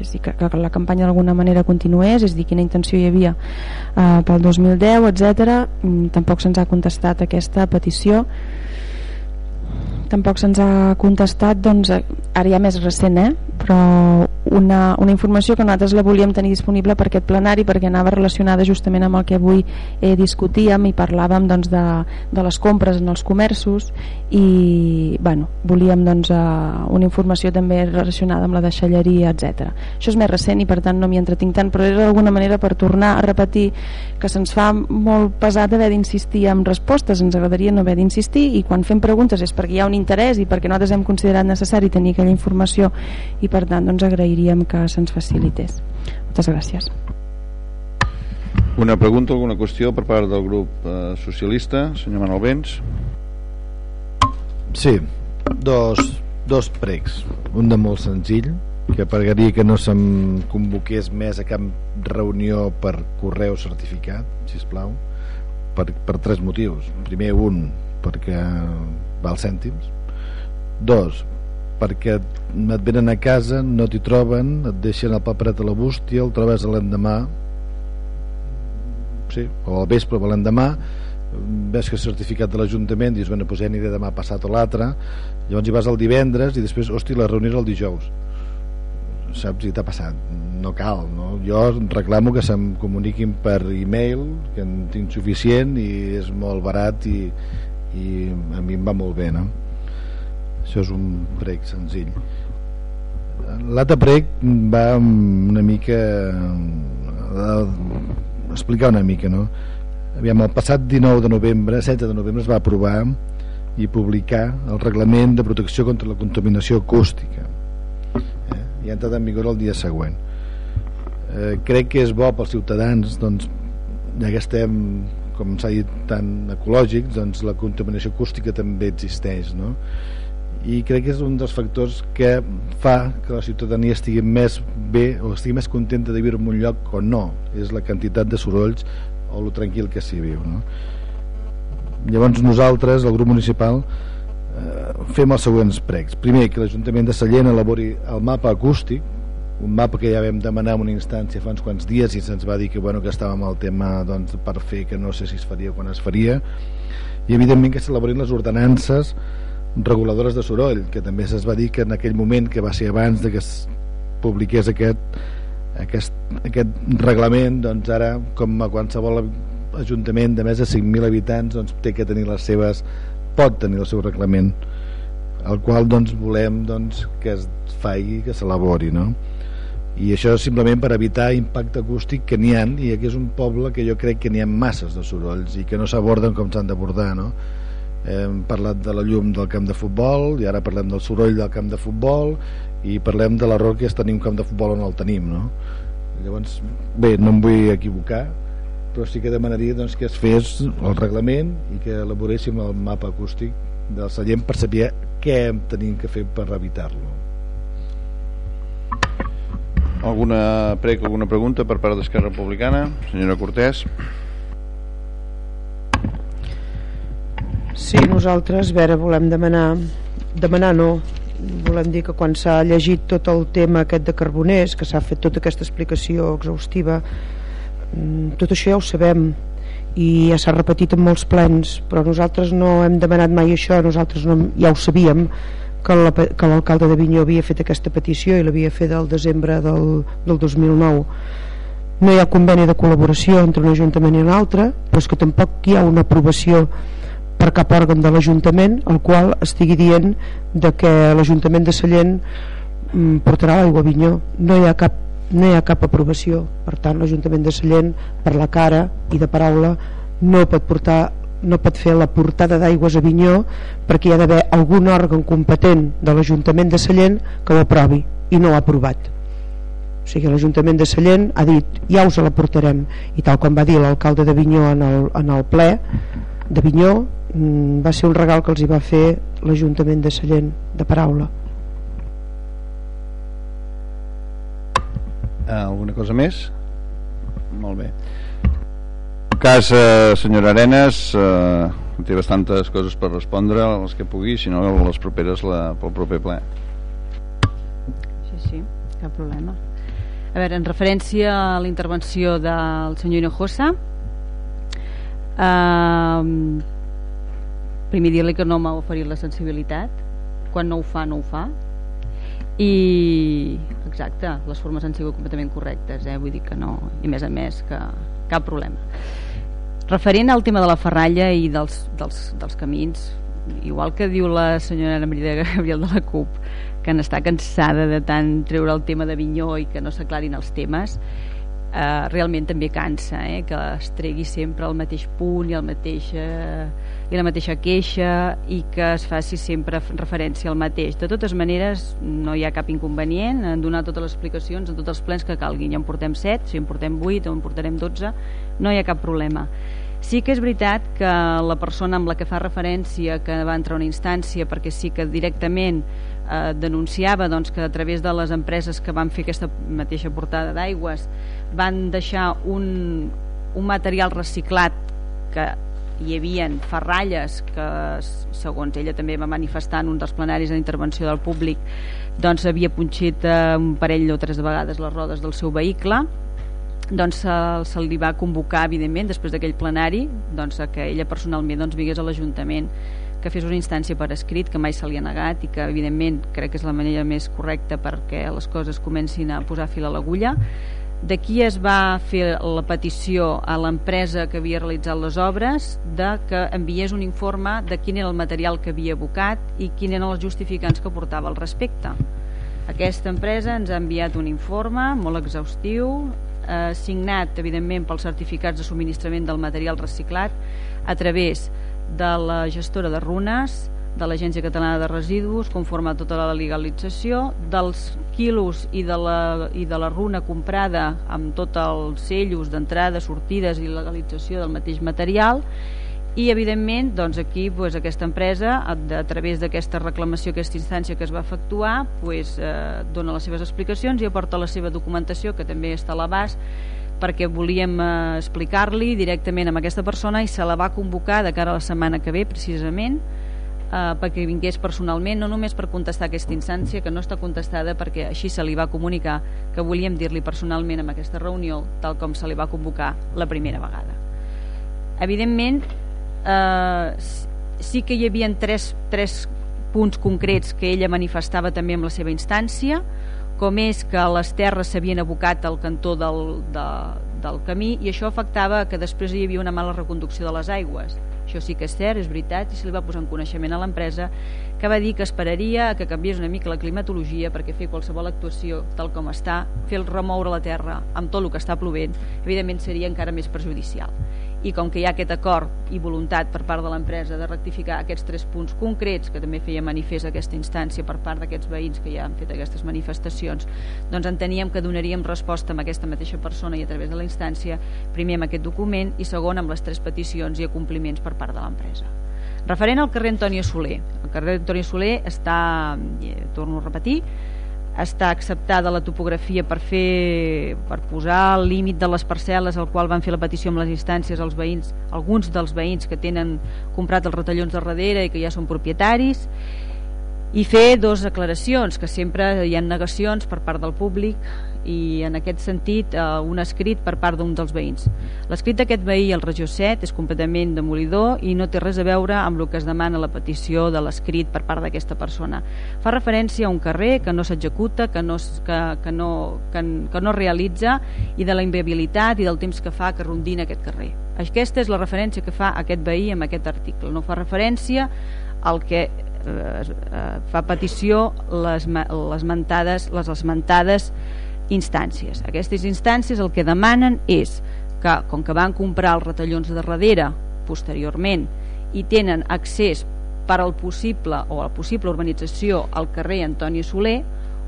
és dir, que, que la campanya d'alguna manera continués, és dir, quina intenció hi havia eh, pel 2010, etc. Mm, tampoc se'ns ha contestat aquesta petició tampoc se'ns ha contestat doncs, ara ja més recent eh? però una, una informació que nosaltres la volíem tenir disponible per aquest plenari perquè anava relacionada justament amb el que avui eh, discutíem i parlàvem doncs, de, de les compres en els comerços i bueno, volíem doncs, eh, una informació també relacionada amb la deixalleria, etc. Això és més recent i per tant no m'hi entretinc tant, però era d'alguna manera per tornar a repetir que se'ns fa molt pesat haver d'insistir en respostes, ens agradaria no haver d'insistir i quan fem preguntes és perquè hi ha un interès i perquè nosaltres hem considerat necessari tenir aquella informació i per tant doncs agrairíem que se'ns facilités. Moltes gràcies. Una pregunta, alguna qüestió per part del grup eh, socialista, senyor Manuel Vents? Sí, dos, dos pregs. Un de molt senzill, que pregaria que no se'm convoqués més a cap reunió per correu certificat, si us plau, per, per tres motius. Primer, un, perquè val cèntims. Dos, perquè et venen a casa, no t'hi troben, et deixen el paperet a la bústia, el trobes l'endemà, sí, o al vespre o l'endemà, ves que és certificat de l'Ajuntament, dius, bueno, pues ja aniré demà passat o l'altre, llavors hi vas el divendres i després, hosti, la reunió és el dijous. Saps, i t'ha passat. No cal, no? jo reclamo que se'm comuniquin per e-mail que en tinc suficient i és molt barat i, i a mi em va molt bé no? això és un prec senzill l'altre prec va una mica explicar una mica no? Aviam, el passat 19 de novembre 7 de novembre es va aprovar i publicar el reglament de protecció contra la contaminació acústica i ha entrat en vigor el dia següent eh, crec que és bo pels ciutadans doncs, ja que estem com s'ha dit tan ecològics doncs la contaminació acústica també existeix no? i crec que és un dels factors que fa que la ciutadania estigui més bé o estigui més contenta de viure en un lloc o no és la quantitat de sorolls o lo tranquil que s'hi viu no? llavors nosaltres, el grup municipal eh, fem els següents pregs primer que l'Ajuntament de Sallent elabori el mapa acústic un mapa que ja vam demanar en una instància fa uns quants dies i se'ns va dir que, bueno, que estàvem al tema doncs, per fer que no sé si es faria quan es faria i evidentment que s'elaborin les ordenances reguladores de soroll que també es va dir que en aquell moment que va ser abans de que es publiqués aquest, aquest, aquest reglament doncs ara com a qualsevol ajuntament de més de 5.000 habitants doncs, té que tenir les seves pot tenir el seu reglament el qual doncs, volem doncs, que es faci, que s'elabori no? I això simplement per evitar impacte acústic que n'hi ha i aquí és un poble que jo crec que n'hi ha masses de sorolls i que no s'aborden com s'han d'abordar no? hem parlat de la llum del camp de futbol i ara parlem del soroll del camp de futbol i parlem de l'error que és tenir un camp de futbol on el tenim no? llavors, bé, no em vull equivocar però sí que demanaria doncs, que es fes el reglament i que elaboréssim el mapa acústic del Sallent per saber què hem tenim que fer per evitar-lo alguna prec, alguna pregunta per part d'Esquerra Republicana? Senyora Cortés? Sí, nosaltres, a veure, volem demanar demanar no. Volem dir que quan s'ha llegit tot el tema aquest de Carboners que s'ha fet tota aquesta explicació exhaustiva Mm, tot això ja ho sabem i ja s'ha repetit en molts plens però nosaltres no hem demanat mai això nosaltres no, ja ho sabíem que l'alcalde la, de Vinyó havia fet aquesta petició i l'havia fet del desembre del, del 2009 no hi ha conveni de col·laboració entre un ajuntament i un altre però és que tampoc hi ha una aprovació per cap òrgan de l'Ajuntament el qual estigui dient de que l'Ajuntament de Sallent mm, portarà l'aigua a Vinyó no hi ha cap no hi ha cap aprovació. Per tant l'Ajuntament de Sallent per la cara i de paraula no pot portar no pot fer la portada d'aigües a Vinyó perquè hi ha d'haver algun òrgan competent de l'Ajuntament de Sallent que ho aprovi i no ho ha aprovat o sigui l'Ajuntament de Sallent ha dit ja us la portarem i tal com va dir l'alcalde de Vinyó en el, en el ple de Vinyó mm, va ser un regal que els hi va fer l'Ajuntament de Sallent de paraula Eh, alguna cosa més? Molt bé. Cas, eh, senyora Arenas, eh, té bastantes coses per respondre, les que pugui, si no, les properes la, pel proper ple. Sí, sí, cap problema. A veure, en referència a la intervenció del senyor Hinojosa, eh, primer dir-li que no m'ha oferit la sensibilitat, quan no ho fa, no ho fa, i exacte, les formes han sigut completament correctes eh? vull dir que no, i més a més que cap problema referent al tema de la ferralla i dels, dels, dels camins igual que diu la senyora Ana Maria Gabriel de la CUP que n'està cansada de tant treure el tema de Vinyó i que no s'aclarin els temes eh, realment també cansa eh, que es tregui sempre el mateix punt i, el mateix, eh, i la mateixa queixa i que es faci sempre referència al mateix. De totes maneres no hi ha cap inconvenient en donar totes les explicacions en tots els plens que calguin. Ja en portem 7, si en portem 8 o en portarem 12 no hi ha cap problema Sí que és veritat que la persona amb la que fa referència que va entrar a una instància perquè sí que directament eh, denunciava doncs, que a través de les empreses que van fer aquesta mateixa portada d'aigües van deixar un, un material reciclat que hi havia ferralles que segons ella també va manifestar en un dels plenaris d'intervenció del públic doncs havia punxit eh, un parell o tres vegades les rodes del seu vehicle doncs se, se li va convocar evidentment després d'aquell plenari doncs, que ella personalment doncs, vingués a l'Ajuntament que fes una instància per escrit que mai se li ha negat i que evidentment crec que és la manera més correcta perquè les coses comencin a posar fil a l'agulla D'aquí es va fer la petició a l'empresa que havia realitzat les obres de que enviés un informe de quin era el material que havia abocat i quin eren els justificants que portava al respecte. Aquesta empresa ens ha enviat un informe molt exhaustiu, eh, signat evidentment pels certificats de subministrament del material reciclat a través de la gestora de runes, de l'Agència Catalana de Residus conforme a tota la legalització dels quilos i de la, i de la runa comprada amb tots els sellos d'entrada, sortides i legalització del mateix material i evidentment doncs aquí doncs, aquesta empresa a, a través d'aquesta reclamació aquesta instància que es va efectuar doncs, eh, dona les seves explicacions i aporta la seva documentació que també està a l'abast perquè volíem eh, explicar-li directament amb aquesta persona i se la va convocar de cara a la setmana que ve precisament eh, perquè vingués personalment, no només per contestar aquesta instància, que no està contestada perquè així se li va comunicar que volíem dir-li personalment en aquesta reunió, tal com se li va convocar la primera vegada. Evidentment, eh, sí que hi havia tres, tres punts concrets que ella manifestava també amb la seva instància, com és que les terres s'havien abocat al cantó del, de, del camí i això afectava que després hi havia una mala reconducció de les aigües. Això sí que és cert, és veritat, i se li va posar en coneixement a l'empresa que va dir que esperaria que canviés una mica la climatologia perquè fer qualsevol actuació tal com està, fer el remoure la terra amb tot el que està plovent, evidentment seria encara més perjudicial i com que hi ha aquest acord i voluntat per part de l'empresa de rectificar aquests tres punts concrets que també feia manifest aquesta instància per part d'aquests veïns que ja han fet aquestes manifestacions doncs enteníem que donaríem resposta amb aquesta mateixa persona i a través de la instància primer amb aquest document i segon amb les tres peticions i acompliments per part de l'empresa. Referent al carrer Antònia Soler el carrer Antònia Soler està, eh, torno a repetir està acceptada la topografia per fer per posar el límit de les parcel·les al qual van fer la petició amb les instàncies als veïns, alguns dels veïns que tenen comprat els retallons de darrere i que ja són propietaris i fer dues declaracions que sempre hi ha negacions per part del públic i en aquest sentit eh, un escrit per part d'un dels veïns. L'escrit d'aquest veí al regió 7 és completament demolidor i no té res a veure amb el que es demana la petició de l'escrit per part d'aquesta persona. Fa referència a un carrer que no s'executa, que, no, que, que, no, que, que no realitza i de la inviabilitat i del temps que fa que rondina aquest carrer. Aquesta és la referència que fa aquest veí amb aquest article. No fa referència al que eh, eh, fa petició les, les, mentades, les esmentades instàncies. Aquestes instàncies el que demanen és que, com que van comprar els retallons de darrere posteriorment i tenen accés per al possible o a la possible urbanització al carrer Antoni Soler,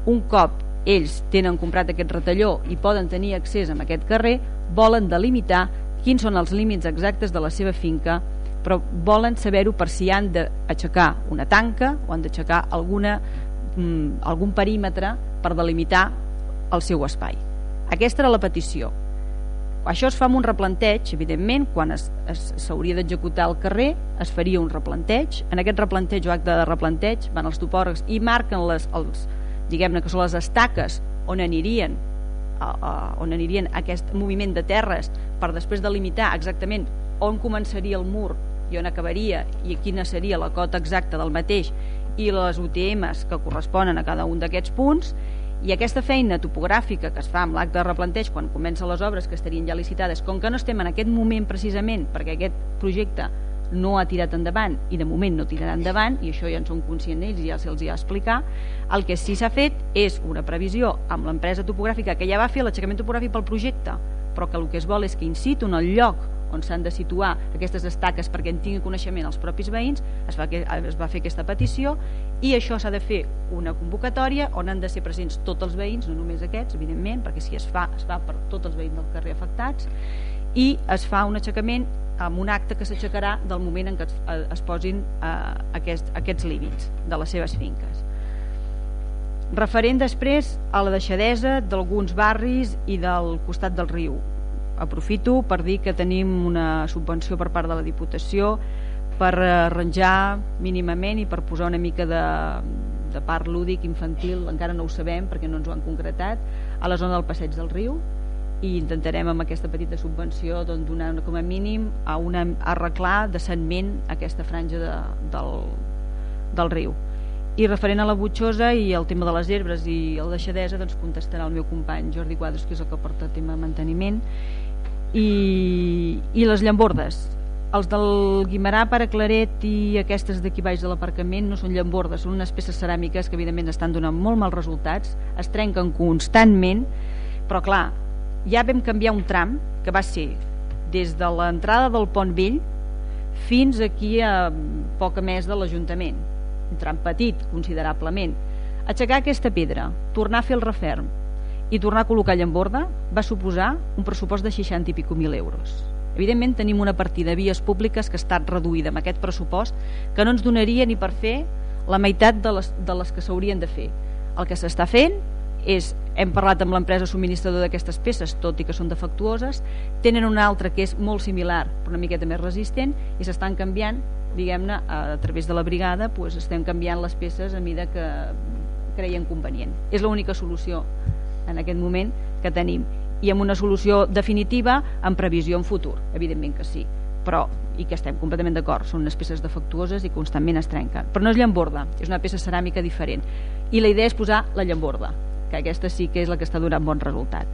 un cop ells tenen comprat aquest retalló i poden tenir accés a aquest carrer, volen delimitar quins són els límits exactes de la seva finca, però volen saber-ho per si han d'aixecar una tanca o han d'aixecar alguna, mm, algun perímetre per delimitar el seu espai. Aquesta era la petició. Això es fa amb un replanteig, evidentment, quan s'hauria d'executar el carrer, es faria un replanteig. En aquest replanteig o acte de replanteig van els topògrafs i marquen les, els, diguem-ne que són les estaques on anirien a, a, on anirien aquest moviment de terres per després delimitar exactament on començaria el mur i on acabaria i quina seria la cota exacta del mateix i les UTMs que corresponen a cada un d'aquests punts i aquesta feina topogràfica que es fa amb l'acte de replanteig quan comencen les obres que estarien ja licitades, com que no estem en aquest moment precisament perquè aquest projecte no ha tirat endavant i de moment no tirarà endavant i això ja en són conscients ells i ja se'ls ha explicar el que sí s'ha fet és una previsió amb l'empresa topogràfica que ja va fer l'aixecament topogràfic pel projecte però que el que es vol és que in situ en el lloc on s'han de situar aquestes estaques perquè en tinguin coneixement els propis veïns es va, es va fer aquesta petició i això s'ha de fer una convocatòria on han de ser presents tots els veïns no només aquests, evidentment, perquè si es fa es fa per tots els veïns del carrer afectats i es fa un aixecament amb un acte que s'aixecarà del moment en què es, eh, es posin eh, aquest, aquests límits de les seves finques. Referent després a la deixadesa d'alguns barris i del costat del riu. Aprofito per dir que tenim una subvenció per part de la Diputació per arranjar mínimament i per posar una mica de, de part lúdic infantil, encara no ho sabem perquè no ens ho han concretat, a la zona del passeig del riu, i intentarem amb aquesta petita subvenció doncs, donar com a mínim a una, arreglar decentment aquesta franja de, del, del riu. I referent a la butxosa i el tema de les herbes i el deixadesa doncs contestarà el meu company Jordi Quadros que és el que porta el tema manteniment i, i les llambordes. Els del Guimarà, Pare Claret i aquestes d'aquí baix de l'aparcament no són llambordes, són unes peces ceràmiques que evidentment estan donant molt mals resultats es trenquen constantment però clar, ja vam canviar un tram que va ser des de l'entrada del Pont Vell fins aquí a poc més de l'Ajuntament. Un tram petit considerablement. Aixecar aquesta pedra, tornar a fer el referm i tornar a col·locar llamborda va suposar un pressupost de 60 i pico mil euros evidentment tenim una partida de vies públiques que ha estat reduïda amb aquest pressupost que no ens donaria ni per fer la meitat de les, de les que s'haurien de fer el que s'està fent és, hem parlat amb l'empresa subministrador d'aquestes peces, tot i que són defectuoses, tenen una altra que és molt similar, però una miqueta més resistent, i s'estan canviant, diguem-ne, a, a través de la brigada, pues, estem canviant les peces a mida que creien convenient. És l'única solució en aquest moment que tenim. I amb una solució definitiva en previsió en futur, evidentment que sí. Però, i que estem completament d'acord són unes peces defectuoses i constantment es trenquen. Però no és llamborda, és una peça ceràmica diferent. I la idea és posar la llamborda que aquesta sí que és la que està donant bon resultat.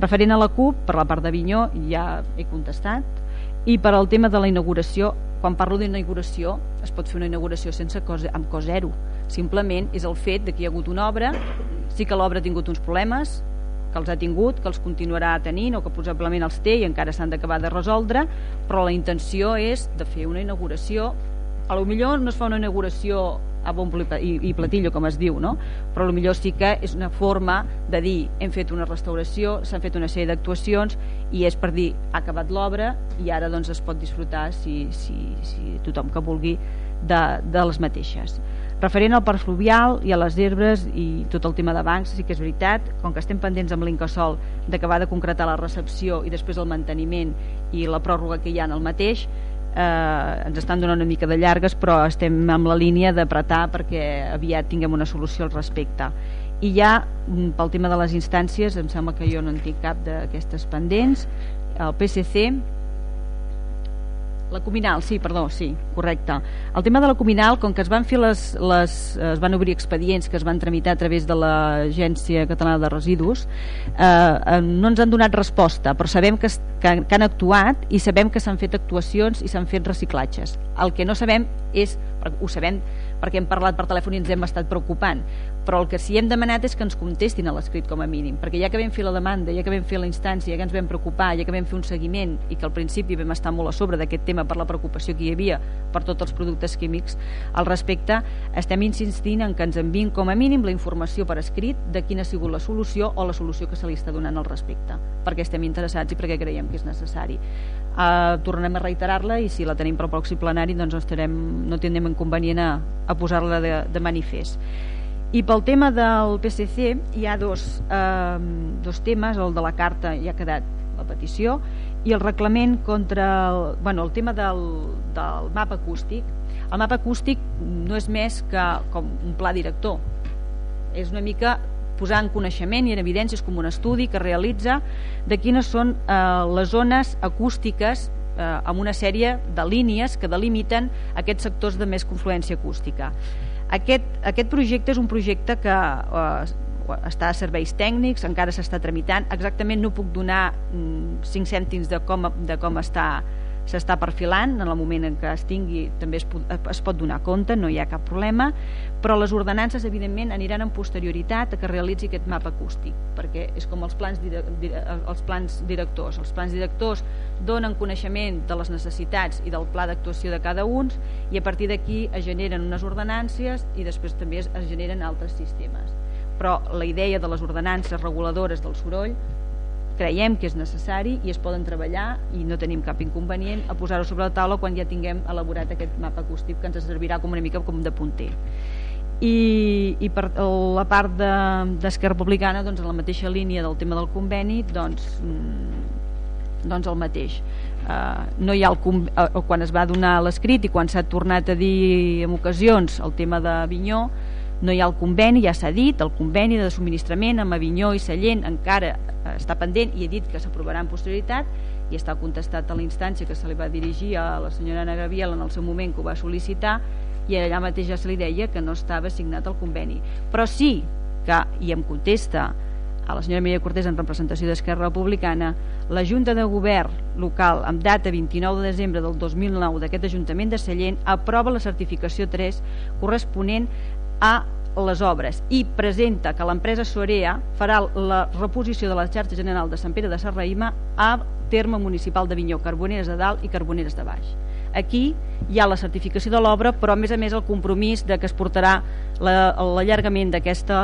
Referent a la CUP, per la part d'Avinyó ja he contestat, i per al tema de la inauguració, quan parlo d'inauguració, es pot fer una inauguració sense cos, amb cos zero. Simplement és el fet de que hi ha hagut una obra, sí que l'obra ha tingut uns problemes, que els ha tingut, que els continuarà tenint o que possiblement els té i encara s'han d'acabar de resoldre, però la intenció és de fer una inauguració. A lo millor no es fa una inauguració a bon i, platillo, com es diu, no? però millor sí que és una forma de dir hem fet una restauració, s'han fet una sèrie d'actuacions i és per dir ha acabat l'obra i ara doncs es pot disfrutar si, si, si tothom que vulgui de, de les mateixes. Referent al parc fluvial i a les herbes i tot el tema de bancs, sí que és veritat, com que estem pendents amb l'Incasol d'acabar de concretar la recepció i després el manteniment i la pròrroga que hi ha en el mateix, eh, ens estan donant una mica de llargues però estem amb la línia d'apretar perquè aviat tinguem una solució al respecte. I ja mm, pel tema de les instàncies em sembla que jo no en tinc cap d'aquestes pendents. El PSC la Cominal, sí, perdó, sí, correcte. El tema de la Cominal, com que es van fer les, les, es van obrir expedients que es van tramitar a través de l'Agència Catalana de Residus, eh, eh, no ens han donat resposta, però sabem que, que, que han actuat i sabem que s'han fet actuacions i s'han fet reciclatges. El que no sabem és, ho sabem perquè hem parlat per telèfon i ens hem estat preocupant. Però el que sí hem demanat és que ens contestin a l'escrit com a mínim, perquè ja que vam fer la demanda, ja que vam fer la instància, ja que ens vam preocupar, ja que vam fer un seguiment i que al principi vam estar molt a sobre d'aquest tema per la preocupació que hi havia per tots els productes químics, al respecte estem insistint en que ens envien com a mínim la informació per escrit de quina ha sigut la solució o la solució que se li està donant al respecte, perquè estem interessats i perquè creiem que és necessari. Uh, tornarem a reiterar-la i si la tenim pel pròxim plenari doncs estarem, no tindrem inconvenient a, a posar-la de, de manifest. I pel tema del PSC hi ha dos, eh, dos temes, el de la carta ja ha quedat la petició i el reglament contra el, bueno, el tema del, del mapa acústic. El mapa acústic no és més que com un pla director. És una mica posar en coneixement i en evidències com un estudi que realitza de quines són eh, les zones acústiques eh, amb una sèrie de línies que delimiten aquests sectors de més confluència acústica. Aquest, aquest projecte és un projecte que eh, està a serveis tècnics, encara s'està tramitant, exactament no puc donar mm, 5 cèntims de com, de com està s'està perfilant, en el moment en què es tingui també es, es pot donar compte, no hi ha cap problema, però les ordenances evidentment aniran en posterioritat a que realitzi aquest mapa acústic, perquè és com els plans, els plans directors. Els plans directors donen coneixement de les necessitats i del pla d'actuació de cada un i a partir d'aquí es generen unes ordenàncies i després també es generen altres sistemes. Però la idea de les ordenances reguladores del soroll creiem que és necessari i es poden treballar i no tenim cap inconvenient a posar-ho sobre la taula quan ja tinguem elaborat aquest mapa acústic que ens servirà com una mica com de punter. I, i per la part d'Esquerra de, Republicana doncs en la mateixa línia del tema del conveni doncs, mm, doncs el mateix. Uh, no hi ha el, uh, quan es va donar l'escrit i quan s'ha tornat a dir en ocasions el tema de Vinyó no hi ha el conveni, ja s'ha dit, el conveni de subministrament amb Avinyó i Sallent encara eh, està pendent i he dit que s'aprovarà en posterioritat i està contestat a la instància que se li va dirigir a la senyora Ana Gabriel en el seu moment que ho va sol·licitar i allà mateix ja se li deia que no estava signat el conveni. Però sí que, i em contesta a la senyora Mireia Cortés en representació d'Esquerra Republicana, la Junta de Govern local amb data 29 de desembre del 2009 d'aquest Ajuntament de Sallent aprova la certificació 3 corresponent a les obres i presenta que l'empresa Sorea farà la reposició de la xarxa general de Sant Pere de Serraïma a terme municipal de Vinyó, Carboneres de dalt i Carboneres de baix. Aquí hi ha la certificació de l'obra, però a més a més el compromís de que es portarà l'allargament d'aquesta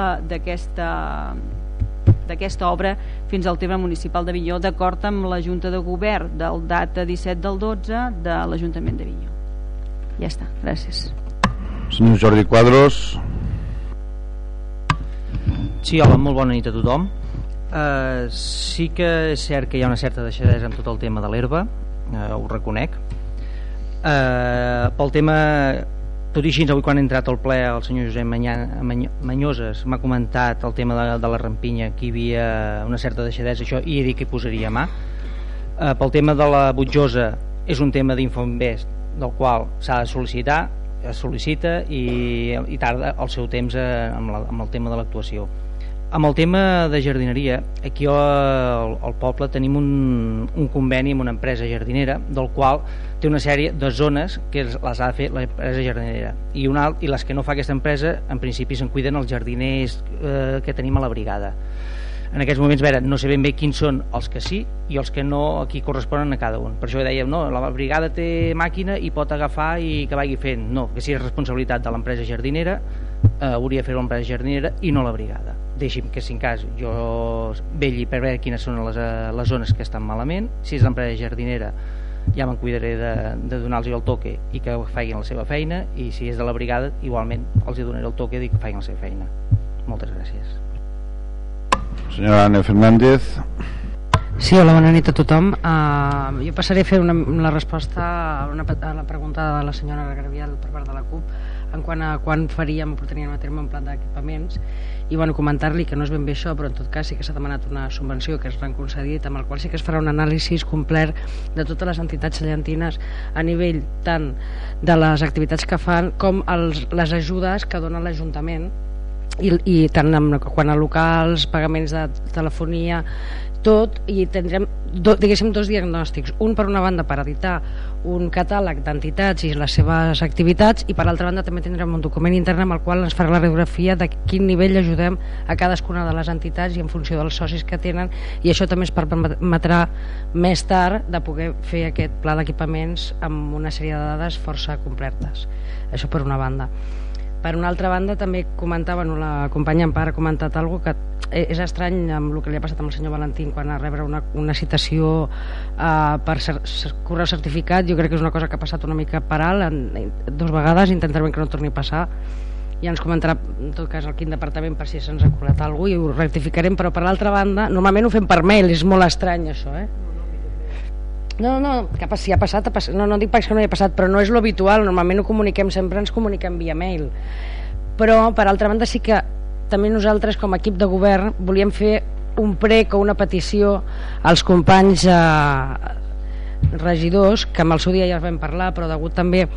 d'aquesta obra fins al terme municipal de Vinyó d'acord amb la Junta de Govern del data 17 del 12 de l'Ajuntament de Vinyó. Ja està, gràcies. Senyor Jordi Quadros. Sí, hola, molt bona nit a tothom. Uh, sí que és cert que hi ha una certa deixadesa en tot el tema de l'herba, uh, ho reconec. Uh, pel tema, tot i així, avui quan ha entrat al ple el senyor Josep Manyoses m'ha comentat el tema de, de la rampinya, que hi havia una certa deixadesa, això, i he dit que hi posaria mà. Uh, pel tema de la butjosa, és un tema d'Infoinvest, del qual s'ha de sol·licitar, es sol·licita i, i tarda el seu temps eh, amb, la, amb el tema de l'actuació. Amb el tema de jardineria aquí al, al poble tenim un, un conveni amb una empresa jardinera del qual té una sèrie de zones que les ha de fer l'empresa jardinera. I, una, i les que no fa aquesta empresa en principi se'n cuiden els jardiners eh, que tenim a la brigada en aquests moments, veure, no sé ben bé quins són els que sí i els que no aquí corresponen a cada un. Per això dèiem, no, la brigada té màquina i pot agafar i que vagi fent. No, que si és responsabilitat de l'empresa jardinera, eh, hauria de fer l'empresa jardinera i no la brigada. Deixi'm que, si en cas, jo velli per veure quines són les, eh, les zones que estan malament. Si és l'empresa jardinera, ja me'n cuidaré de, de donar-los el toque i que facin la seva feina i si és de la brigada, igualment els donaré el toque i que facin la seva feina. Moltes gràcies. Senyora Anna Fernández. Sí, hola, bona nit a tothom. Uh, jo passaré a fer una, la resposta a, una, a la pregunta de la senyora Graviel per part de la CUP en quant a quan faríem, portaríem a terme un plan d'equipaments i bueno, comentar-li que no és ben bé això, però en tot cas sí que s'ha demanat una subvenció que es l'han concedit, amb el qual sí que es farà un anàlisi complet de totes les entitats cellentines a nivell tant de les activitats que fan com els, les ajudes que dona l'Ajuntament i, i tant amb, quan a locals, pagaments de telefonia tot i tindrem do, diguéssim dos diagnòstics. Un per una banda per editar un catàleg d'entitats i les seves activitats i per altra banda també tindrem un document intern amb el qual ens farà la radiografia de quin nivell ajudem a cadascuna de les entitats i en funció dels socis que tenen i això també es permetrà més tard de poder fer aquest pla d'equipaments amb una sèrie de dades força completes això per una banda per una altra banda, també comentava, no, la companya Empar ha comentat algo que és estrany amb el que li ha passat amb el senyor Valentín quan a rebre una, una citació uh, per cer correu certificat jo crec que és una cosa que ha passat una mica per alt en, dos vegades, intentarem que no torni a passar i ens comentarà en tot cas el quin departament per si se'ns ha colat alguna i ho rectificarem, però per l'altra banda normalment ho fem per mail, és molt estrany això eh? No, no, que si ha passat, ha passat, no, no dic pas que no hi ha passat, però no és lo habitual, normalment ho comuniquem, sempre ens comuniquem via mail. Però, per altra banda, sí que també nosaltres, com a equip de govern, volíem fer un prec o una petició als companys eh, regidors, que amb el seu dia ja vam parlar, però degut també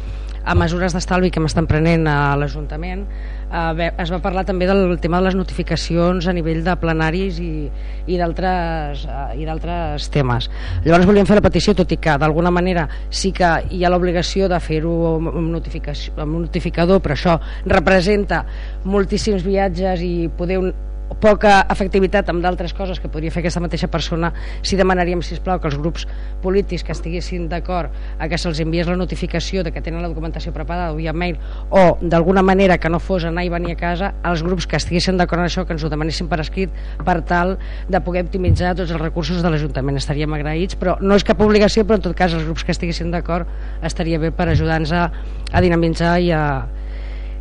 a mesures d'estalvi que m'estan prenent a l'Ajuntament es va parlar també del tema de les notificacions a nivell de plenaris i, i d'altres eh, i d'altres temes. Llavors volíem fer la petició tot i que d'alguna manera sí que hi ha l'obligació de fer-ho amb, amb, amb un notificador però això representa moltíssims viatges i poder un, poca efectivitat amb d'altres coses que podria fer aquesta mateixa persona si demanaríem, si plau que els grups polítics que estiguessin d'acord a que se'ls enviés la notificació de que tenen la documentació preparada via mail o d'alguna manera que no fos anar i venir a casa els grups que estiguessin d'acord en això que ens ho demanessin per escrit per tal de poder optimitzar tots els recursos de l'Ajuntament. Estaríem agraïts però no és cap obligació però en tot cas els grups que estiguessin d'acord estaria bé per ajudar-nos a, a dinamitzar i a,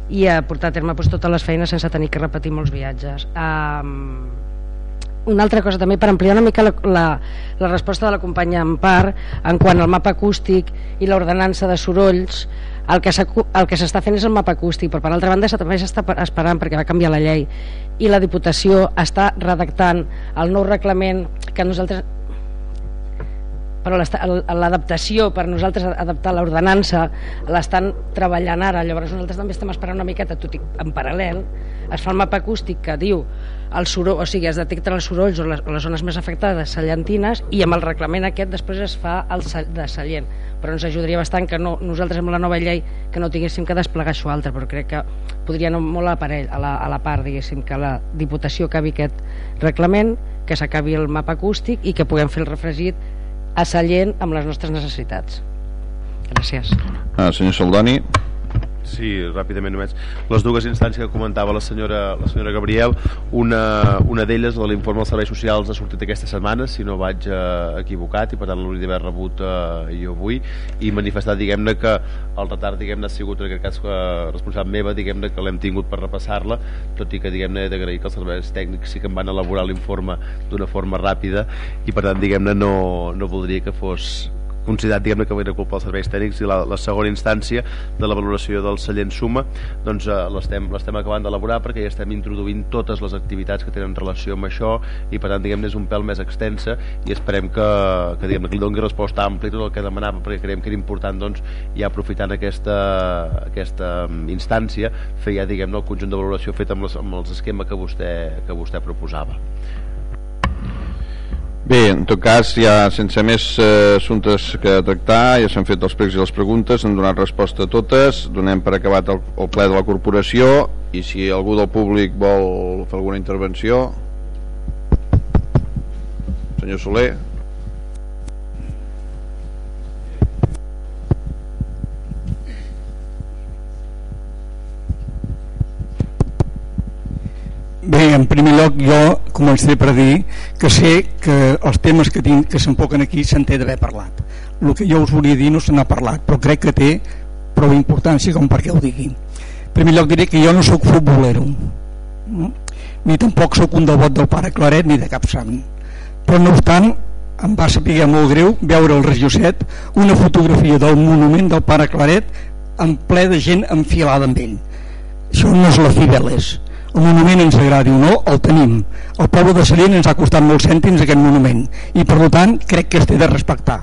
i a portar a terme doncs, totes les feines sense tenir que repetir molts viatges. Um, una altra cosa també per ampliar una mica la, la, la resposta de la companya Ampar en quant al mapa acústic i l'ordenança de sorolls el que s'està fent és el mapa acústic però per altra banda també s'està esperant perquè va canviar la llei i la Diputació està redactant el nou reglament que nosaltres però l'adaptació per nosaltres adaptar l'ordenança l'estan treballant ara. Llavors nosaltres també estem esperant una miqueta tot i en paral·lel es fa el mapa acústic que diu el soroll, o sigui, es detecten els sorolls o les, les zones més afectades sallentines i amb el reglament aquest després es fa el de Sallent. Però ens ajudaria bastant que no, nosaltres amb la nova llei que no tinguéssim que desplegar això altre però crec que podria anar molt a l'aparell a, la, a la part, diguéssim, que la Diputació acabi aquest reglament que s'acabi el mapa acústic i que puguem fer el refregit a Sallent amb les nostres necessitats. Gràcies. Ah, senyor Saldoni. Sí, ràpidament només. Les dues instàncies que comentava la senyora, la senyora Gabriel, una, una d'elles, de l'informe dels serveis socials, ha sortit aquesta setmana, si no vaig eh, equivocat, i per tant l'hauria d'haver rebut eh, jo avui, i manifestar, diguem-ne, que el retard, diguem-ne, ha sigut, en aquest cas, eh, responsable meva, diguem-ne, que l'hem tingut per repassar-la, tot i que, diguem-ne, he d'agrair que els serveis tècnics sí que em van elaborar l'informe d'una forma ràpida, i per tant, diguem-ne, no, no voldria que fos considerat diguem que era culpa dels serveis tècnics i la, la segona instància de la valoració del cellent suma doncs eh, l'estem acabant d'elaborar perquè ja estem introduint totes les activitats que tenen relació amb això i per tant diguem és un pèl més extensa i esperem que, que, diguem, que li doni resposta àmplia tot el que demanava perquè creiem que era important doncs, ja aprofitant aquesta, aquesta mm, instància fer ja diguem el conjunt de valoració fet amb, les, amb els esquema que vostè, que vostè proposava Bé, en tot cas, ja sense més eh, assumptes que tractar, ja s'han fet els pregs i les preguntes, han donat resposta a totes, donem per acabat el, el ple de la corporació i si algú del públic vol fer alguna intervenció... Senyor Soler. Bé, en primer lloc jo començaré per dir que sé que els temes que tinc que s'empoquen aquí se'n té d'haver parlat. El que jo us volia dir no se n'ha parlat, però crec que té prou importància com perquè ho digui. En primer lloc diré que jo no sóc futbolero, no? ni tampoc sóc un devot del pare Claret ni de cap sant. Però no obstant, em va saber molt greu veure el Regiocet una fotografia del monument del pare Claret en ple de gent enfilada amb ell. Això no és la Cibeles el monument ens agradi o no, el tenim. El poble de Sallent ens ha costat molts cèntims aquest monument i per tant crec que es té de respectar.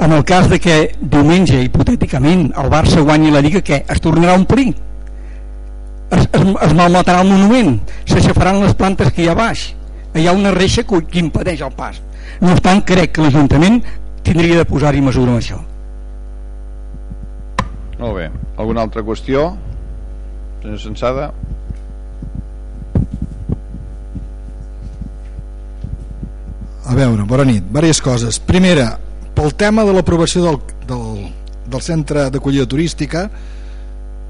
En el cas de que diumenge, hipotèticament, el Barça guanyi la Lliga, què? Es tornarà a omplir? Es, es, es malmetrà el monument? S'aixafaran les plantes que hi ha baix? Hi ha una reixa que, que impedeix el pas. No obstant, crec que l'Ajuntament tindria de posar-hi mesura amb això. Molt bé. Alguna altra qüestió? Senyor Sensada? A veure, bona nit. Vàries coses. Primera, pel tema de l'aprovació del, del, del centre d'acollida turística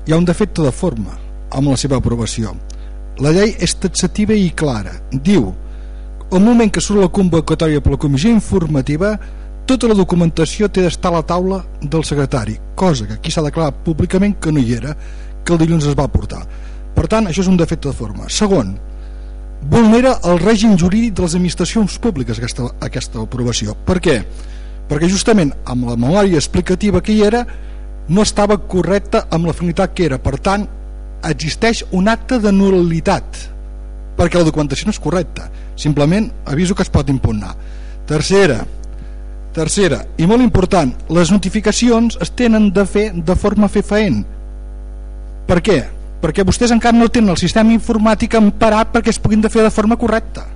hi ha un defecte de forma amb la seva aprovació. La llei és taxativa i clara. Diu, al moment que surt la convocatòria per la comissió informativa, tota la documentació té d'estar a la taula del secretari, cosa que aquí s'ha declarat públicament que no hi era, que el dilluns es va portar. Per tant, això és un defecte de forma. Segon, vulnera el règim jurídic de les administracions públiques aquesta, aquesta aprovació. Per què? Perquè justament amb la memòria explicativa que hi era no estava correcta amb la finalitat que era. Per tant, existeix un acte de nul·litat perquè la documentació no és correcta. Simplement aviso que es pot impugnar. Tercera, tercera i molt important les notificacions es tenen de fer de forma fefaent per què? Perquè vostès encara no tenen el sistema informàtic emparat perquè es puguin de fer de forma correcta.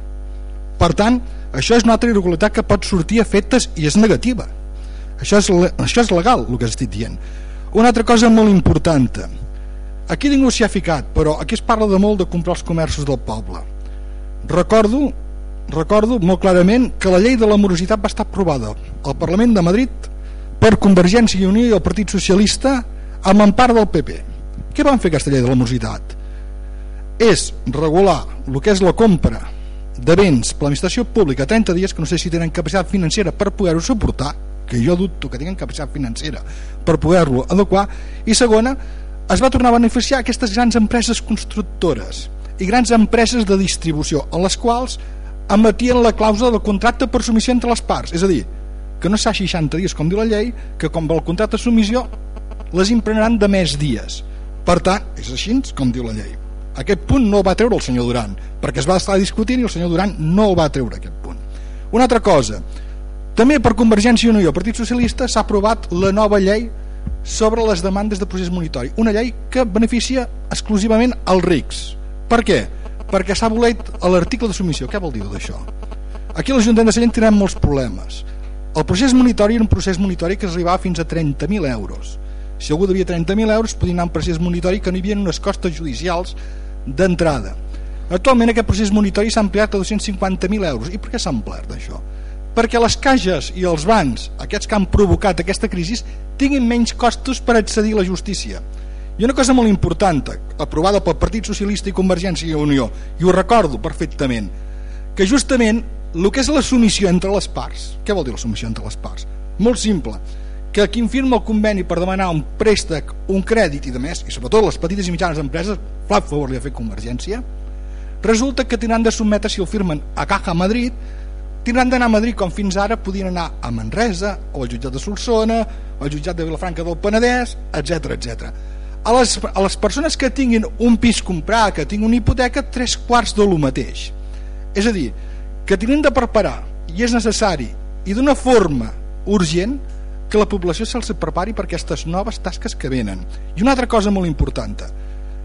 Per tant això és una altra irregularitat que pot sortir a efectes i és negativa. Això és, això és legal el que estic dient. Una altra cosa molt important. Aquí ningú s'hi ha ficat però aquí es parla de molt de comprar els comerços del poble. Recordo recordo molt clarament que la llei de la morositat va estar aprovada al Parlament de Madrid per Convergència i Unió i el Partit Socialista amb empar del PP què van fer llei de la morositat? és regular el que és la compra de béns per l'administració pública a 30 dies que no sé si tenen capacitat financera per poder-ho suportar que jo dubto que tinguin capacitat financera per poder-lo adequar i segona, es va tornar a beneficiar aquestes grans empreses constructores i grans empreses de distribució en les quals emetien la clàusula del contracte per submissió entre les parts és a dir, que no s'ha 60 dies com diu la llei que com el contracte de submissió les imprenaran de més dies per tant, és així com diu la llei aquest punt no el va treure el senyor Duran perquè es va estar discutint i el senyor Duran no el va treure aquest punt una altra cosa també per Convergència i Unió Partit Socialista s'ha aprovat la nova llei sobre les demandes de procés monitori una llei que beneficia exclusivament als rics per què? perquè s'ha volat l'article de submissió. Què vol dir d'això? Aquí a l'Ajuntament de Sallent tenen molts problemes. El procés monitori era un procés monitori que arribava fins a 30.000 euros. Si algú devia 30.000 euros, podia anar a un procés monitori que no hi havia unes costes judicials d'entrada. Actualment aquest procés monitori s'ha ampliat a 250.000 euros. I per què s'ha ampliat això? Perquè les caixes i els bancs, aquests que han provocat aquesta crisi, tinguin menys costos per accedir a la justícia i una cosa molt important, aprovada pel Partit Socialista i Convergència i Unió, i ho recordo perfectament, que justament el que és la submissió entre les parts, què vol dir la submissió entre les parts? Molt simple, que qui firma el conveni per demanar un préstec, un crèdit i de més, i sobretot les petites i mitjanes empreses, flac favor li ha fet Convergència, resulta que tindran de sotmetre si el firmen a Caja Madrid, tindran d'anar a Madrid com fins ara podien anar a Manresa o al jutjat de Solsona o al jutjat de Vilafranca del Penedès, etc etc a les, a les persones que tinguin un pis comprar, que tinguin una hipoteca, tres quarts de lo mateix. És a dir, que tenen de preparar, i és necessari, i d'una forma urgent, que la població se'ls prepari per aquestes noves tasques que venen. I una altra cosa molt important,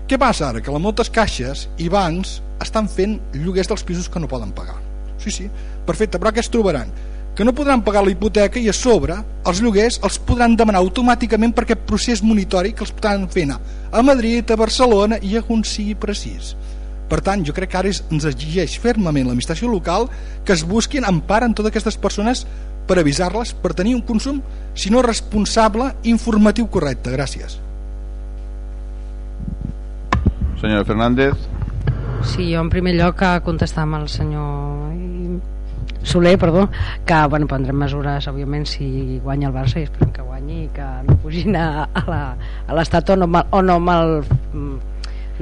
què passa ara? Que les moltes caixes i bancs estan fent lloguers dels pisos que no poden pagar. Sí, sí, perfecte, però què es trobaran? que no podran pagar la hipoteca i a sobre els lloguers els podran demanar automàticament per aquest procés monitori que els podran fer a Madrid, a Barcelona i a on sigui precís. Per tant, jo crec que ara ens exigeix fermament l'administració local que es busquin empar en totes aquestes persones per avisar-les, per tenir un consum, si no responsable, informatiu correcte. Gràcies. Senyora Fernández. Sí, jo en primer lloc a contestar amb el senyor Soler, perdó, que bueno, prendrem mesures, òbviament, si guanya el Barça i esperem que guanyi i que no pugin a, a l'estat o no, o no mal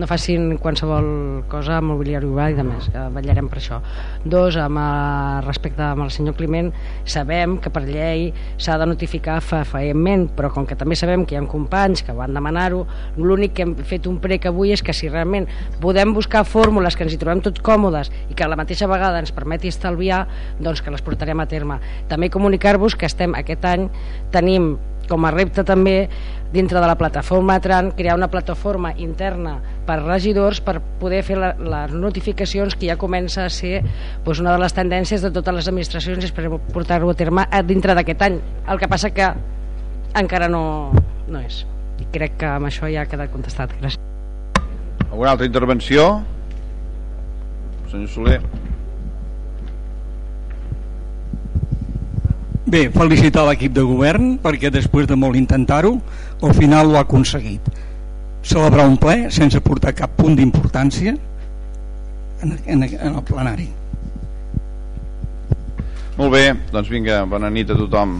no facin qualsevol cosa amb mobiliari urbà i demés, eh, vetllarem per això. Dos, amb el, respecte amb el senyor Climent sabem que per llei s'ha de notificar fefaentment però com que també sabem que hi ha companys que van demanar-ho l'únic que hem fet un prec avui és que si realment podem buscar fórmules que ens hi trobem tots còmodes i que a la mateixa vegada ens permeti estalviar doncs que les portarem a terme. També comunicar-vos que estem aquest any tenim com a repte també dintre de la plataforma TRAN crear una plataforma interna per regidors per poder fer la, les notificacions que ja comença a ser doncs, una de les tendències de totes les administracions és per portar-ho a terme dintre d'aquest any. El que passa que encara no, no és. I crec que amb això ja ha quedat contestat. Gràcies. Alguna altra intervenció? senyor Soler. Bé, felicitar l'equip de govern perquè després de molt intentar-ho al final ho ha aconseguit celebrar un ple sense portar cap punt d'importància en, en, en el plenari. Molt bé, doncs vinga, bona nit a tothom